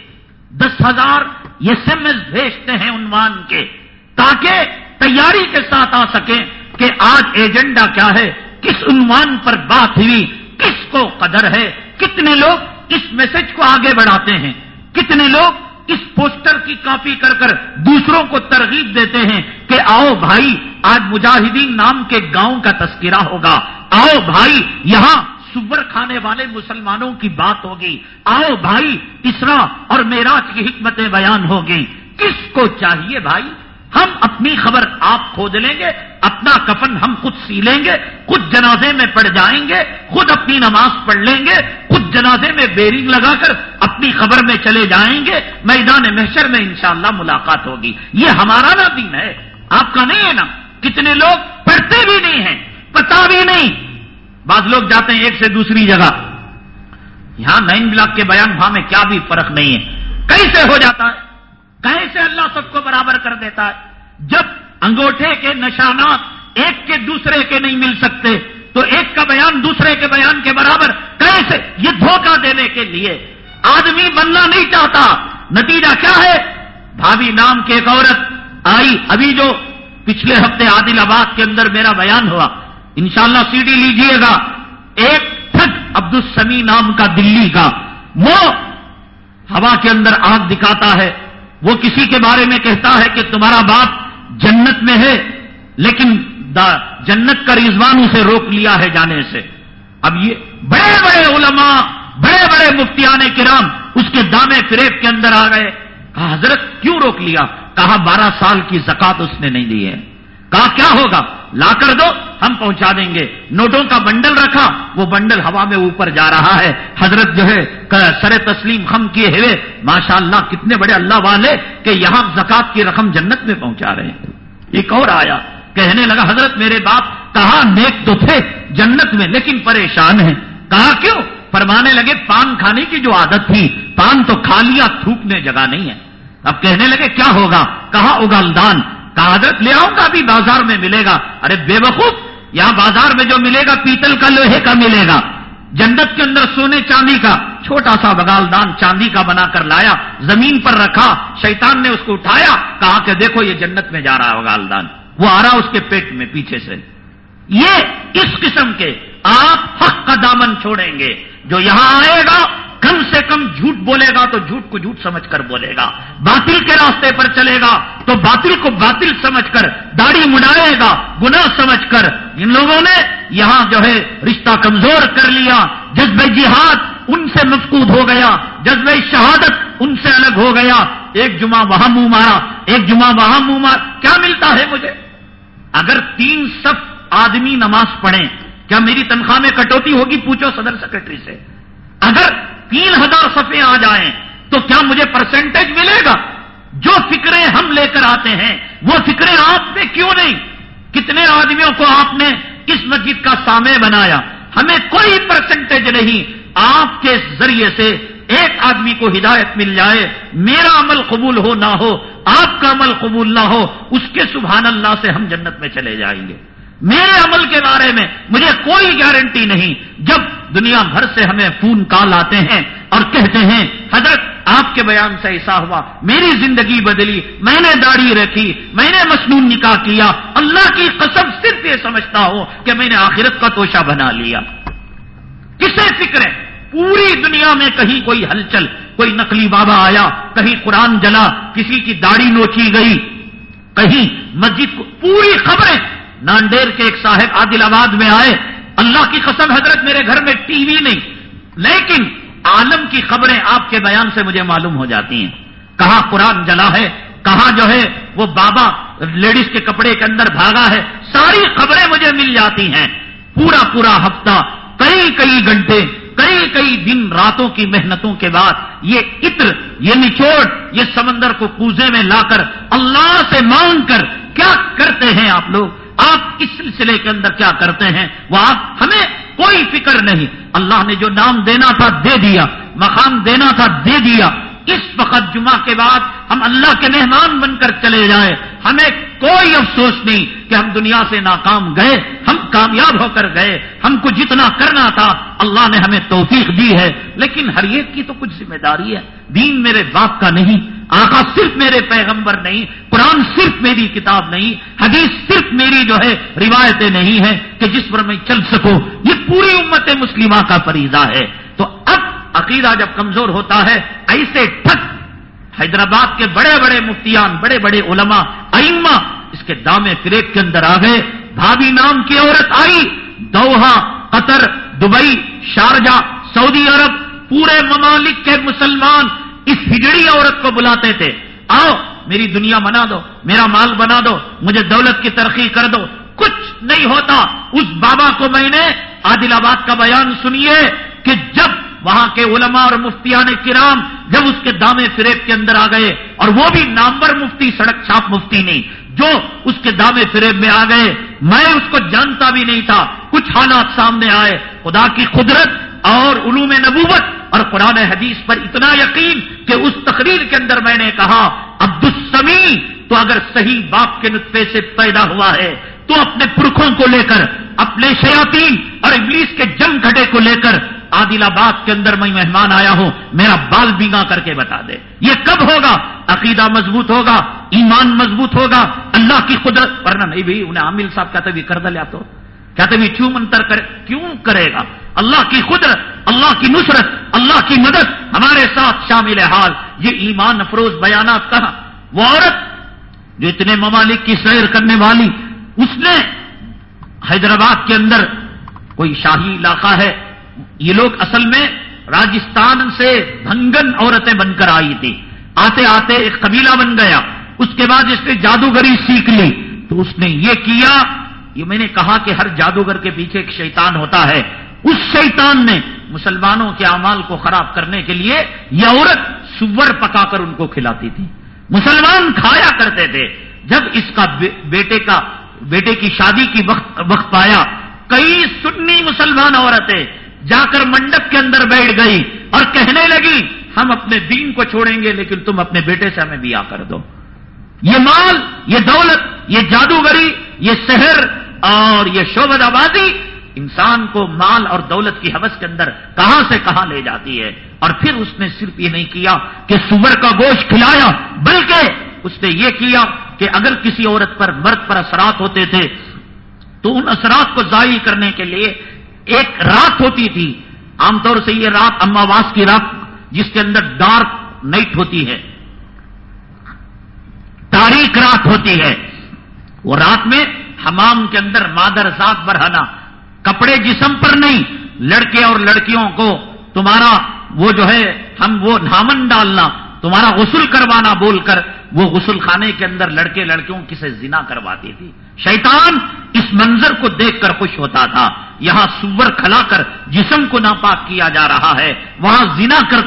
[SPEAKER 2] دس ہزار ایس ایم ایس بھیجتے ہیں عنوان کے۔ تاکہ تیاری کے ساتھ آ سکیں کہ آج ایجنڈا کیا ہے، کس عنوان پر بات ہوئی، کس کو قدر ہے، کتنے لوگ اس میسج کو آگے بڑھاتے ہیں، کتنے لوگ اس پوسٹر کی کاپی کر کر دوسروں کو ترغیب دیتے ہیں کہ آؤ بھائی، آج مجاہدین نام کے گاؤں کا تذکرہ ہوگا۔ آؤ بھائی، یہاں سور کھانے والے مسلمانوں کی بات ہوگی۔ آؤ بھائی، اسرا اور میراج کی حکمتیں بیان ہوگی کس کو چاہیے بھائی؟ ہم اپنی خبر آپ کھود لیں گے، اپنا کفن ہم خود سی لیں گے، خود جنازے میں پڑ جائیں گے، خود اپنی نماز پڑھ لیں گے، خود جنازے میں بیرنگ لگا کر اپنی خبر میں چلے جائیں گے، میدان محشر میں انشاءاللہ ملاقات ہوگی۔ یہ ہمارا نا دین ہے، آپ کا نہیں ہے نا۔ کتنے لوگ پڑھتے بھی نہیں ہیں، پتا بھی نہیں۔ بعض لوگ جاتے ہیں ایک سے دوسری جگہ۔ یہاں نائن بلاک کے بیان بھا میں کیا بھی فرق نہیں ہے۔ کیسے ہو جاتا ہے؟ کیسے اللہ سب کو برابر کر دیتا ہے۔ جب انگوٹھے کے نشانات ایک کے دوسرے کے نہیں مل سکتے، تو ایک کا بیان دوسرے کے بیان کے برابر کیسے؟ یہ دھوکہ دینے کے لیے۔ آدمی بننا نہیں چاہتا۔ نتیجہ کیا ہے؟ بھابھی نام کی ایک عورت آئی۔ ابھی جو پچھلے ہفتے عادل آباد کے اندر میرا بیان ہوا۔ انشاءاللہ اللہ سی ڈی لیجیے گا۔ ایک ٹھگ عبد السمی نام کا دلی کا۔ وہ ہوا کے اندر آگ دکھاتا ہے۔ وہ کسی کے بارے میں کہتا ہے کہ تمہارا باپ جنت میں ہے، لیکن جنت کا رضوان اسے روک لیا ہے جانے سے۔ اب یہ بڑے بڑے علماء، بڑے بڑے مفتیان کرام اس کے دامے فریب کے اندر آ گئے۔ کہا، حضرت کیوں روک لیا؟ کہا، بارہ سال کی زکات اس نے نہیں دی ہے۔ کہا کیا ہوگا؟ لا کر دو، ہم پہنچا دیں گے۔ نوٹوں کا بنڈل رکھا، وہ بنڈل ہوا میں اوپر جا رہا ہے۔ حضرت جو ہے سر تسلیم خم کیے ہوئے ماشاء اللہ کتنے بڑے اللہ والے کہ یہاں زکات کی رقم جنت میں پہنچا رہے ہیں۔ ایک اور آیا، کہنے لگا، حضرت میرے باپ کہا نیک تو تھے، جنت میں لیکن پریشان ہیں۔ کہا کیوں؟ فرمانے لگے، پان کھانے کی جو عادت تھی، پان تو کھا لیا، تھوکنے جگہ نہیں ہے۔ اب کہنے لگے، کیا ہوگا؟ کہا اگالدان حضرت لے آؤں گا ابھی بازار میں ملے گا۔ ارے بے وقوف، یہاں بازار میں جو ملے گا، پیتل کا لوہے کا ملے گا۔ جنت کے اندر سونے چاندی کا، چھوٹا سا بگال دان چاندی کا بنا کر لایا، زمین پر رکھا، شیطان نے اس کو اٹھایا، کہا کہ دیکھو یہ جنت میں جا رہا ہے بگال دان وہ آ رہا اس کے پیٹ میں پیچھے سے۔ یہ اس قسم کے آپ حق کا دامن چھوڑیں گے۔ جو یہاں آئے گا کم سے کم جھوٹ بولے گا تو جھوٹ کو جھوٹ سمجھ کر بولے گا۔ باطل کے راستے پر چلے گا تو باطل کو باطل سمجھ کر داڑھی مڈائے گا، گناہ سمجھ کر۔ ان لوگوں نے یہاں جو ہے رشتہ کمزور کر لیا۔ جذب جہاد ان سے مفقود ہو گیا۔ جذب شہادت ان سے الگ ہو گیا۔ ایک جمعہ وہاں منہ مارا، ایک جمعہ وہاں منہ مار کیا ملتا ہے مجھے؟ اگر تین سب آدمی نماز پڑھیں، کیا میری تنخواہ میں کٹوتی ہوگی؟ پوچھو صدر سیکرٹری سے۔ اگر تین ہزار صفے آ جائیں تو کیا مجھے پرسنٹیج ملے گا؟ جو فکریں ہم لے کر آتے ہیں، وہ فکریں آپ نے کیوں نہیں؟ کتنے آدمیوں کو آپ نے اس مسجد کا سامے بنایا؟ ہمیں کوئی پرسنٹیج نہیں۔ آپ کے ذریعے سے ایک آدمی کو ہدایت مل جائے، میرا عمل قبول ہو نہ ہو، آپ کا عمل قبول نہ ہو، اس کے سبحان اللہ سے ہم جنت میں چلے جائیں گے۔ میرے عمل کے بارے میں مجھے کوئی گارنٹی نہیں۔ جب دنیا بھر سے ہمیں فون کال آتے ہیں اور کہتے ہیں، حضرت، آپ کے بیان سے ایسا ہوا، میری زندگی بدلی، میں نے داڑھی رکھی، میں نے مصنون نکاح کیا، اللہ کی قسم صرف یہ سمجھتا ہوں کہ میں نے آخرت کا توشہ بنا لیا۔ کسے فکر ہے؟ پوری دنیا میں کہیں کوئی ہلچل، کوئی نقلی بابا آیا، کہیں قرآن جلا، کسی کی داڑھی نوچی گئی، کہیں مسجد کو، پوری خبریں نانڈیر کے ایک صاحب عادل آباد میں آئے، اللہ کی قسم حضرت میرے گھر میں ٹی وی نہیں، لیکن عالم کی خبریں آپ کے بیان سے مجھے معلوم ہو جاتی ہیں۔ کہاں قرآن جلا ہے، کہاں جو ہے، وہ بابا لیڈیز کے کپڑے کے اندر بھاگا ہے، ساری خبریں مجھے مل جاتی ہیں۔ پورا پورا ہفتہ، کئی کئی گھنٹے، کئی کئی دن راتوں کی محنتوں کے بعد یہ عطر، یہ نچوڑ، یہ سمندر کو کوزے میں لا کر اللہ سے مانگ کر کیا کرتے ہیں آپ لوگ؟ آپ اس سلسلے کے اندر کیا کرتے ہیں؟ وہ آپ ہمیں کوئی فکر نہیں۔ اللہ نے جو نام دینا تھا دے دیا، مقام دینا تھا دے دیا۔ اس وقت جمعہ کے بعد ہم اللہ کے مہمان بن کر چلے جائیں۔ ہمیں کوئی افسوس نہیں کہ ہم دنیا سے ناکام گئے، ہم کامیاب ہو کر گئے۔ ہم کو جتنا کرنا تھا، اللہ نے ہمیں توفیق دی ہے۔ لیکن ہر ایک کی تو کچھ ذمہ داری ہے۔ دین میرے باپ کا نہیں۔ آقا صرف میرے پیغمبر نہیں، قرآن صرف میری کتاب نہیں، حدیث صرف میری جو ہے روایتیں نہیں ہے کہ جس پر میں چل سکوں۔ یہ پوری امت مسلمہ کا فریضہ ہے۔ تو اب عقیدہ جب کمزور ہوتا ہے، ایسے ٹھک حیدرآباد کے بڑے بڑے مفتیان، بڑے بڑے علماء، ائمہ اس کے دامے فریب کے اندر آ گئے۔ بھابی نام کی عورت آئی، دوہا، قطر، دبئی، شارجہ، سعودی عرب، پورے ممالک کے مسلمان۔ اس ہجڑی عورت کو بلاتے تھے۔ آؤ، میری دنیا بنا دو، میرا مال بنا دو، مجھے دولت کی ترقی کر دو۔ کچھ نہیں ہوتا۔ اس بابا کو میں نے عادل آباد کا بیان سنیے کہ جب وہاں کے علماء اور مفتیان کرام جب اس کے دامے فریب کے اندر آ گئے، اور وہ بھی نامور مفتی، سڑک چھاپ مفتی نہیں، جو اس کے دامے فریب میں آ گئے، میں اس کو جانتا بھی نہیں تھا۔ کچھ حالات سامنے آئے۔ خدا کی قدرت اور علوم نبوت اور قرآن حدیث پر اتنا یقین کہ اس تقریر کے اندر میں نے کہا عبد السمی تو اگر صحیح باپ کے نطفے سے پیدا ہوا ہے، تو اپنے پرکھوں کو لے کر، اپنے شیاطین اور ابلیس کے جنگ گھٹے کو لے کر، عادل آباد کے اندر میں مہمان آیا ہوں، میرا بال بیگا کر کے بتا دے۔ یہ کب ہوگا؟ عقیدہ مضبوط ہوگا؟ ایمان مضبوط ہوگا؟ اللہ کی قدرت، ورنہ نہیں بھی، انہیں عامل صاحب کہتے بھی کر دیا تو۔ کہتے بھی کیوں منتر کرے؟ کیوں کرے گا؟ اللہ کی قدرت، اللہ کی نصرت، اللہ کی مدد ہمارے ساتھ شامل حال، یہ ایمان افروز بیانات کہا وہ عورت جو اتنے ممالک کی سیر کرنے والی، اس نے حیدرآباد کے اندر کوئی شاہی علاقہ ہے۔ یہ لوگ اصل میں راجستھان سے بھنگن عورتیں بن کر آئی تھی آتے آتے ایک قبیلہ بن گیا۔ اس کے بعد اس نے جادوگری سیکھ لی۔ تو اس نے یہ کیا، یہ میں نے کہا کہ ہر جادوگر کے پیچھے ایک شیطان ہوتا ہے۔ اس شیطان نے مسلمانوں کے اعمال کو خراب کرنے کے لیے یہ عورت سور پکا کر ان کو کھلاتی تھی۔ مسلمان کھایا کرتے تھے۔ جب اس کا بیٹے کا بیٹے کی شادی کی وقت وقت پایا، کئی سنی مسلمان عورتیں جا کر منڈپ کے اندر بیٹھ گئی اور کہنے لگی، ہم اپنے دین کو چھوڑیں گے، لیکن تم اپنے بیٹے سے ہمیں بھی آ کر دو۔ یہ مال، یہ دولت، یہ جادوگری، یہ شہر اور یہ شعبت آبادی انسان کو مال اور دولت کی حوث کے اندر کہاں سے کہاں لے جاتی ہے اور پھر اس نے صرف یہ نہیں کیا کہ سور کا گوشت کھلایا، بلکہ اس نے یہ کیا کہ اگر کسی عورت پر مرد پر اثرات ہوتے تھے، تو ان اثرات کو ظاہر کرنے کے لیے ایک رات ہوتی تھی۔ عام طور سے یہ رات اماواس کی رات جس کے اندر ڈارک نائٹ ہوتی ہے تاریخ رات ہوتی ہے۔ وہ رات میں حمام کے اندر مادر ذات برہنا کپڑے جسم پر نہیں، لڑکے اور لڑکیوں کو تمہارا وہ جو ہے، ہم وہ نامن ڈالنا، تمہارا غسل کروانا بول کر وہ غسل خانے کے اندر لڑکے لڑکیوں کسے زنا کرواتی تھی۔ شیطان اس منظر کو دیکھ کر خوش ہوتا تھا۔ یہاں سور کھلا کر جسم کو ناپاک کیا جا رہا ہے۔ وہاں زنا کر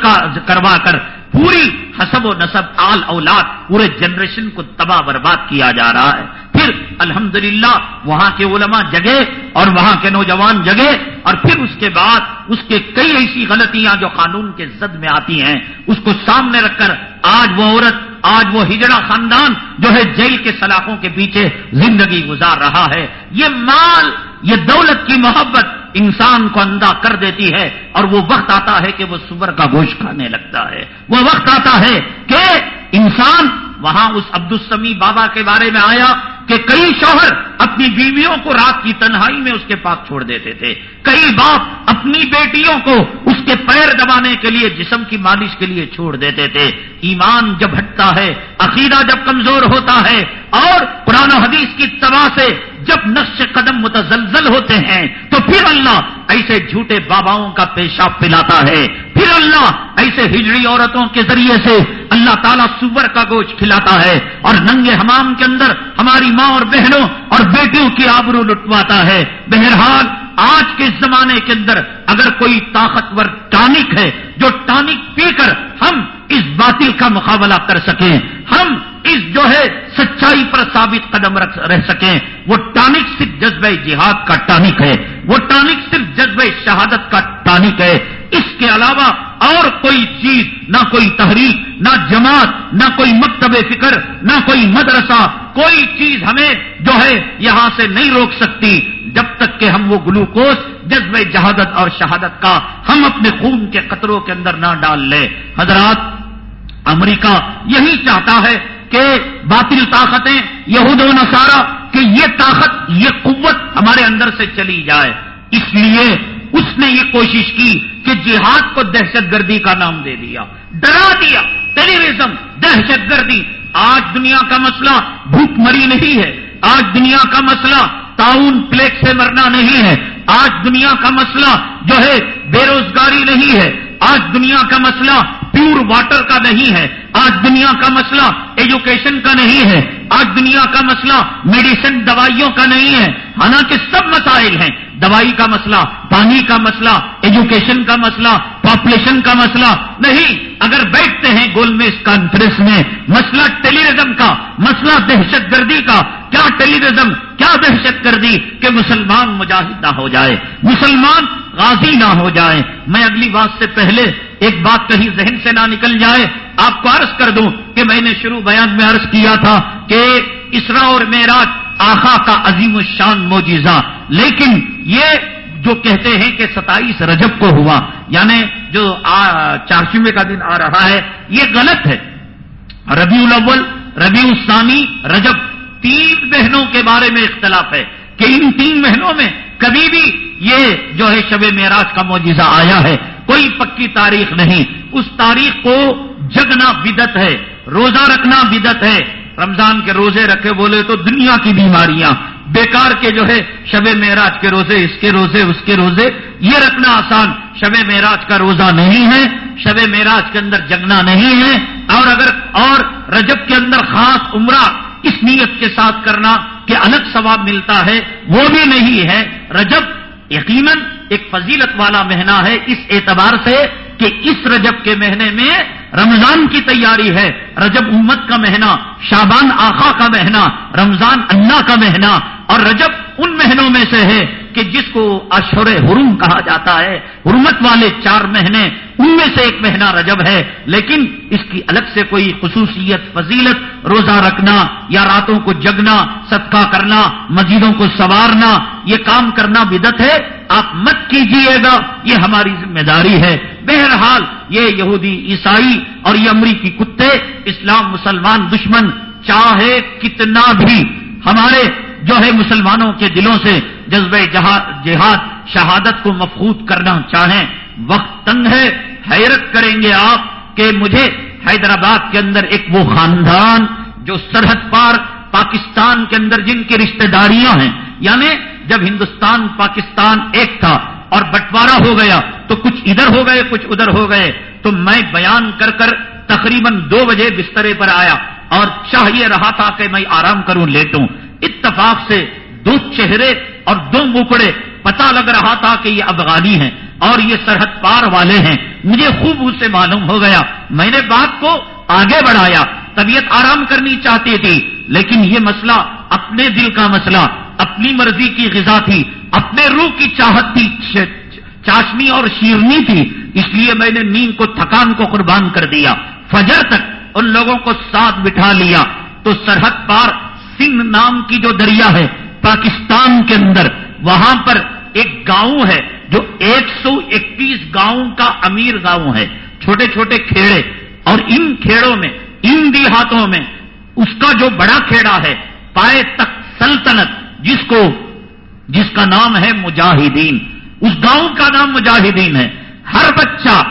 [SPEAKER 2] کروا کر پوری حسب و نصب آل اولاد پورے جنریشن کو تباہ برباد کیا جا رہا ہے۔ پھر الحمدللہ وہاں کے علماء جگہ اور وہاں کے نوجوان جگہ اور پھر اس کے بعد اس کے کئی ایسی غلطیاں جو قانون کے زد میں آتی ہیں، اس کو سامنے رکھ کر آج وہ عورت، آج وہ ہجڑا خاندان جو ہے جیل کے سلاخوں کے پیچھے زندگی گزار رہا ہے۔ یہ مال، یہ دولت کی محبت انسان کو اندھا کر دیتی ہے اور وہ وقت آتا ہے کہ وہ سور کا گوشت کھانے لگتا ہے۔ وہ وقت آتا ہے کہ انسان وہاں اس عبد السمی بابا کے بارے میں آیا کہ کئی شوہر اپنی بیویوں کو رات کی تنہائی میں اس کے پاس چھوڑ دیتے تھے۔ کئی باپ اپنی بیٹیوں کو اس کے پیر دبانے کے لیے جسم کی مالش کے لیے چھوڑ دیتے تھے۔ ایمان جب ہٹتا ہے، عقیدہ جب کمزور ہوتا ہے اور قرآن و حدیث کی تباہ سے جب نقش قدم متزلزل ہوتے ہیں، تو پھر اللہ ایسے جھوٹے باباؤں کا پیشاب پلاتا ہے۔ پھر اللہ ایسے ہجڑی عورتوں کے ذریعے سے اللہ تعالیٰ سور کا گوشت کھلاتا ہے اور ننگے حمام کے اندر ہماری ماں اور بہنوں اور بیٹیوں کی آبرو لٹواتا ہے۔ بہرحال آج کے زمانے کے اندر اگر کوئی طاقتور ٹانک ہے جو ٹانک پی کر ہم اس باطل کا مقابلہ کر سکیں، ہم اس جو ہے سچائی پر ثابت قدم رکھ رہ سکیں۔ وہ ٹانک صرف جذبہ جہاد کا ٹانک ہے، وہ ٹانک صرف جذبہ شہادت کا ٹانک ہے۔ اس کے علاوہ اور کوئی چیز، نہ کوئی تحریک، نہ جماعت، نہ کوئی مکتب فکر، نہ کوئی مدرسہ، کوئی چیز ہمیں جو ہے یہاں سے نہیں روک سکتی۔ جب تک کہ ہم وہ گلوکوز، جذبہ جہادت اور شہادت کا ہم اپنے خون کے قطروں کے اندر نہ ڈال لیں حضرات، امریکہ یہی چاہتا ہے کہ باطل طاقتیں یہود و نصارہ، کہ یہ طاقت، یہ قوت ہمارے اندر سے چلی جائے۔ اس لیے اس نے یہ کوشش کی کہ جہاد کو دہشت گردی کا نام دے دیا، ڈرا دیا۔ ٹیلیویژن دہشت گردی۔ آج دنیا کا مسئلہ بھوک مری نہیں ہے۔ آج دنیا کا مسئلہ تعاون پلیٹ سے مرنا نہیں ہے۔ آج دنیا کا مسئلہ جو ہے بے روزگاری نہیں ہے۔ آج دنیا کا مسئلہ پیور واٹر کا نہیں ہے۔ آج دنیا کا مسئلہ ایجوکیشن کا نہیں ہے۔ آج دنیا کا مسئلہ میڈیسن دوائیوں کا نہیں ہے۔ حالانکہ سب مسائل ہیں۔ دوائی کا مسئلہ، پانی کا مسئلہ، ایجوکیشن کا مسئلہ، پاپولیشن کا مسئلہ۔ نہیں، اگر بیٹھتے ہیں گول میں اس کانفرنس میں، مسئلہ ٹیلیویژن کا، مسئلہ دہشت گردی کا کیا ٹیلیویژن کیا دہشت گردی کہ مسلمان مجاہد نہ ہو جائے، مسلمان غازی نہ ہو جائے۔ میں اگلی بات سے پہلے ایک بات کہیں ذہن سے نہ نکل جائے، آپ کو عرض کر دوں کہ میں نے شروع بیان میں عرض کیا تھا کہ اسرا اور میراج آخا کا عظیم الشان موجزہ لیکن یہ جو کہتے ہیں کہ ستائیس رجب کو ہوا یعنی جو چارچوے کا دن آ رہا ہے، یہ غلط ہے۔ ربیع الاول، ربیع الثانی، رجب۔ تین بہنوں کے بارے میں اختلاف ہے کہ ان تین مہینوں میں کبھی بھی یہ جو ہے شب معراج کا معجزہ آیا ہے، کوئی پکی تاریخ نہیں۔ اس تاریخ کو جگنا بدت ہے، روزہ رکھنا بدت ہے۔ رمضان کے روزے رکھے، بولے تو دنیا کی بیماریاں۔ بیکار کے جو ہے شب معراج کے روزے، اس کے روزے، اس کے روزے، یہ رکھنا آسان۔ شب معراج کا روزہ نہیں ہے، شب معراج کے اندر جگنا نہیں ہے۔ اور اگر اور رجب کے اندر خاص عمرہ اس نیت کے ساتھ کرنا کہ الگ ثواب ملتا ہے، وہ بھی نہیں ہے۔ رجب یقیناً ایک فضیلت والا مہینہ ہے اس اعتبار سے کہ اس رجب کے مہینے میں رمضان کی تیاری ہے۔ رجب امت کا مہینہ شابان آخا کا مہینہ، رمضان اللہ کا مہینہ اور رجب ان مہینوں میں سے ہے۔ کہ جس کو اشور حرم کہا جاتا ہے، حرمت والے چار مہینے، ان میں سے ایک مہینہ رجب ہے، لیکن اس کی الگ سے کوئی خصوصیت، فضیلت، روزہ رکھنا، یا راتوں کو جگنا، صدقہ کرنا، مسجدوں کو سوارنا، یہ کام کرنا بدت ہے، آپ مت کیجیے گا، یہ ہماری ذمہ داری ہے۔ بہرحال یہ یہودی عیسائی اور یہ امریکی کتے، اسلام مسلمان دشمن، چاہے کتنا بھی، ہمارے جو ہے مسلمانوں کے دلوں سے جذبہ جہاد شہادت کو مفہوط کرنا چاہیں، وقت تنگ ہے، حیرت کریں گے آپ کہ مجھے حیدرآباد کے اندر ایک وہ خاندان جو سرحد پار پاکستان کے اندر جن کی رشتہ داریاں ہیں یعنی جب ہندوستان، پاکستان ایک تھا اور بٹوارا ہو گیا، تو کچھ ادھر ہو گئے، کچھ ادھر ہو گئے، تو میں بیان کر کر تقریباً دو بجے بسترے پر آیا اور چاہیے رہا تھا کہ میں آرام کروں، لیٹوں۔ اتفاق سے دو چہرے اور دو مکڑے پتا لگ رہا تھا کہ یہ افغانی ہیں اور یہ سرحد پار والے ہیں۔ مجھے خوب اس سے معلوم ہو گیا۔ میں نے بات کو آگے بڑھایا۔ طبیعت آرام کرنی چاہتی تھی، لیکن یہ مسئلہ اپنے دل کا مسئلہ، اپنی مرضی کی غذا تھی، اپنے روح کی چاہت تھی چاشنی اور شیرنی تھی۔ اس لیے میں نے نیند کو، تھکان کو قربان کر دیا۔ فجر تک ان لوگوں کو ساتھ بٹھا لیا۔ تو سرحد پار سنگھ نام کی جو دریا ہے پاکستان کے اندر، وہاں پر ایک گاؤں ہے جو ایک سو اکیس گاؤں کا امیر گاؤں ہے، چھوٹے چھوٹے کھیڑے، اور ان کھیڑوں میں، ان دیہاتوں میں اس کا جو بڑا کھیڑا ہے، پائے تک سلطنت، جس کو، جس کا نام ہے مجاہدین۔ اس گاؤں کا نام مجاہدین ہے۔ ہر بچہ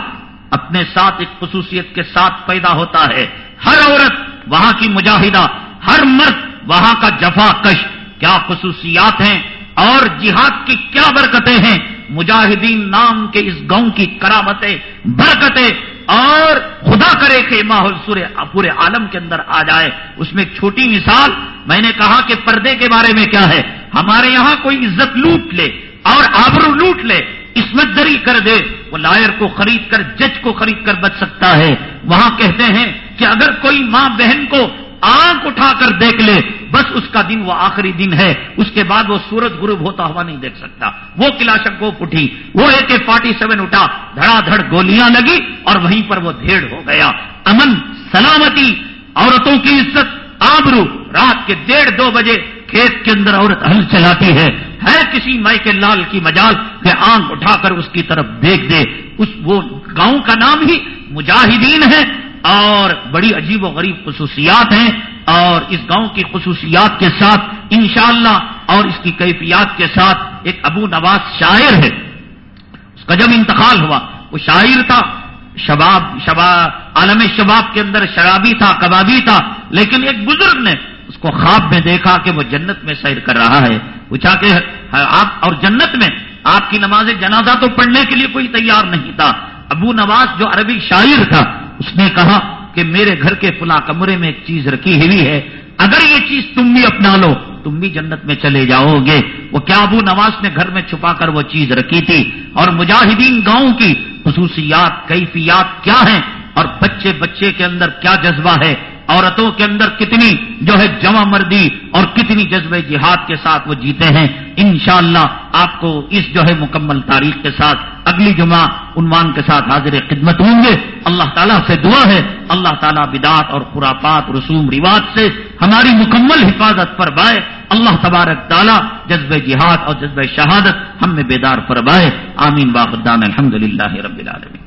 [SPEAKER 2] اپنے ساتھ ایک خصوصیت کے ساتھ پیدا ہوتا ہے۔ ہر عورت وہاں کی مجاہدہ، ہر مرد وہاں کا جفا کش۔ کیا خصوصیات ہیں اور جہاد کی کیا برکتیں ہیں؟ مجاہدین نام کے اس گاؤں کی کرامتیں، برکتیں اور خدا کرے کہ ماحول پورے عالم کے اندر آ جائے۔ اس میں ایک چھوٹی مثال، میں نے کہا کہ پردے کے بارے میں کیا ہے؟ ہمارے یہاں کوئی عزت لوٹ لے اور آبرو لوٹ لے اسمت دری کر دے، وہ لائر کو خرید کر، جج کو خرید کر بچ سکتا ہے۔ وہاں کہتے ہیں کہ اگر کوئی ماں بہن کو آنکھ اٹھا کر دیکھ لے، بس اس کا دن وہ آخری دن ہے۔ اس کے بعد وہ سورج غروب ہوتا ہوا نہیں دیکھ سکتا۔ وہ کلاشک وہ اٹھی، وہ اے کے فورٹی سیون اٹھا دھڑا دھڑ گولیاں لگی اور وہیں پر وہ دھیڑ ہو گیا۔ امن، سلامتی، عورتوں کی عزت، آبرو، رات کے ڈیڑھ دو بجے کھیت کے اندر عورت ہل چلاتی ہے۔ ہے کسی مائی کے لال کی مجال کہ آنکھ اٹھا کر اس کی طرف دیکھ دے۔ اس وہ گاؤں کا نام ہی مجاہدین ہے۔ اور بڑی عجیب و غریب خصوصیات ہیں اور اس گاؤں کی خصوصیات کے ساتھ انشاءاللہ اور اس کی کیفیات کے ساتھ ایک ابو نواز شاعر ہے۔ اس کا جب انتقال ہوا، وہ شاعر تھا، شباب شباب عالم شباب کے اندر شرابی تھا، کبابی تھا، لیکن ایک بزرگ نے اس کو خواب میں دیکھا کہ وہ جنت میں سیر کر رہا ہے۔ پوچھا کہ آپ اور جنت میں آپ کی نماز جنازہ تو پڑھنے کے لیے کوئی تیار نہیں تھا۔ ابو نواز جو عربی شاعر تھا اس نے کہا کہ میرے گھر کے فلاں کمرے میں ایک چیز رکھی ہوئی ہے۔ اگر یہ چیز تم بھی اپنا لو، تم بھی جنت میں چلے جاؤ گے۔ وہ کیا ابو نواز نے گھر میں چھپا کر وہ چیز رکھی تھی؟ اور مجاہدین گاؤں کی خصوصیات، کیفیات کیا ہیں؟ اور بچے بچے کے اندر کیا جذبہ ہے؟ عورتوں کے اندر کتنی جو ہے جمع مردی اور کتنی جذبہ جہاد کے ساتھ وہ جیتے ہیں، انشاءاللہ آپ کو اس جو ہے مکمل تاریخ کے ساتھ اگلی جمعہ عنوان کے ساتھ حاضر خدمت ہوں گے۔ اللہ تعالیٰ سے دعا ہے۔ اللہ تعالیٰ بدعت اور خرافات، رسوم، رواج سے ہماری مکمل حفاظت پر بائے اللہ تبارک تعالیٰ جذب جہاد اور جذب شہادت ہم میں بیدار فرمائے۔ آمین باغدان الحمد للہ رب العالمین۔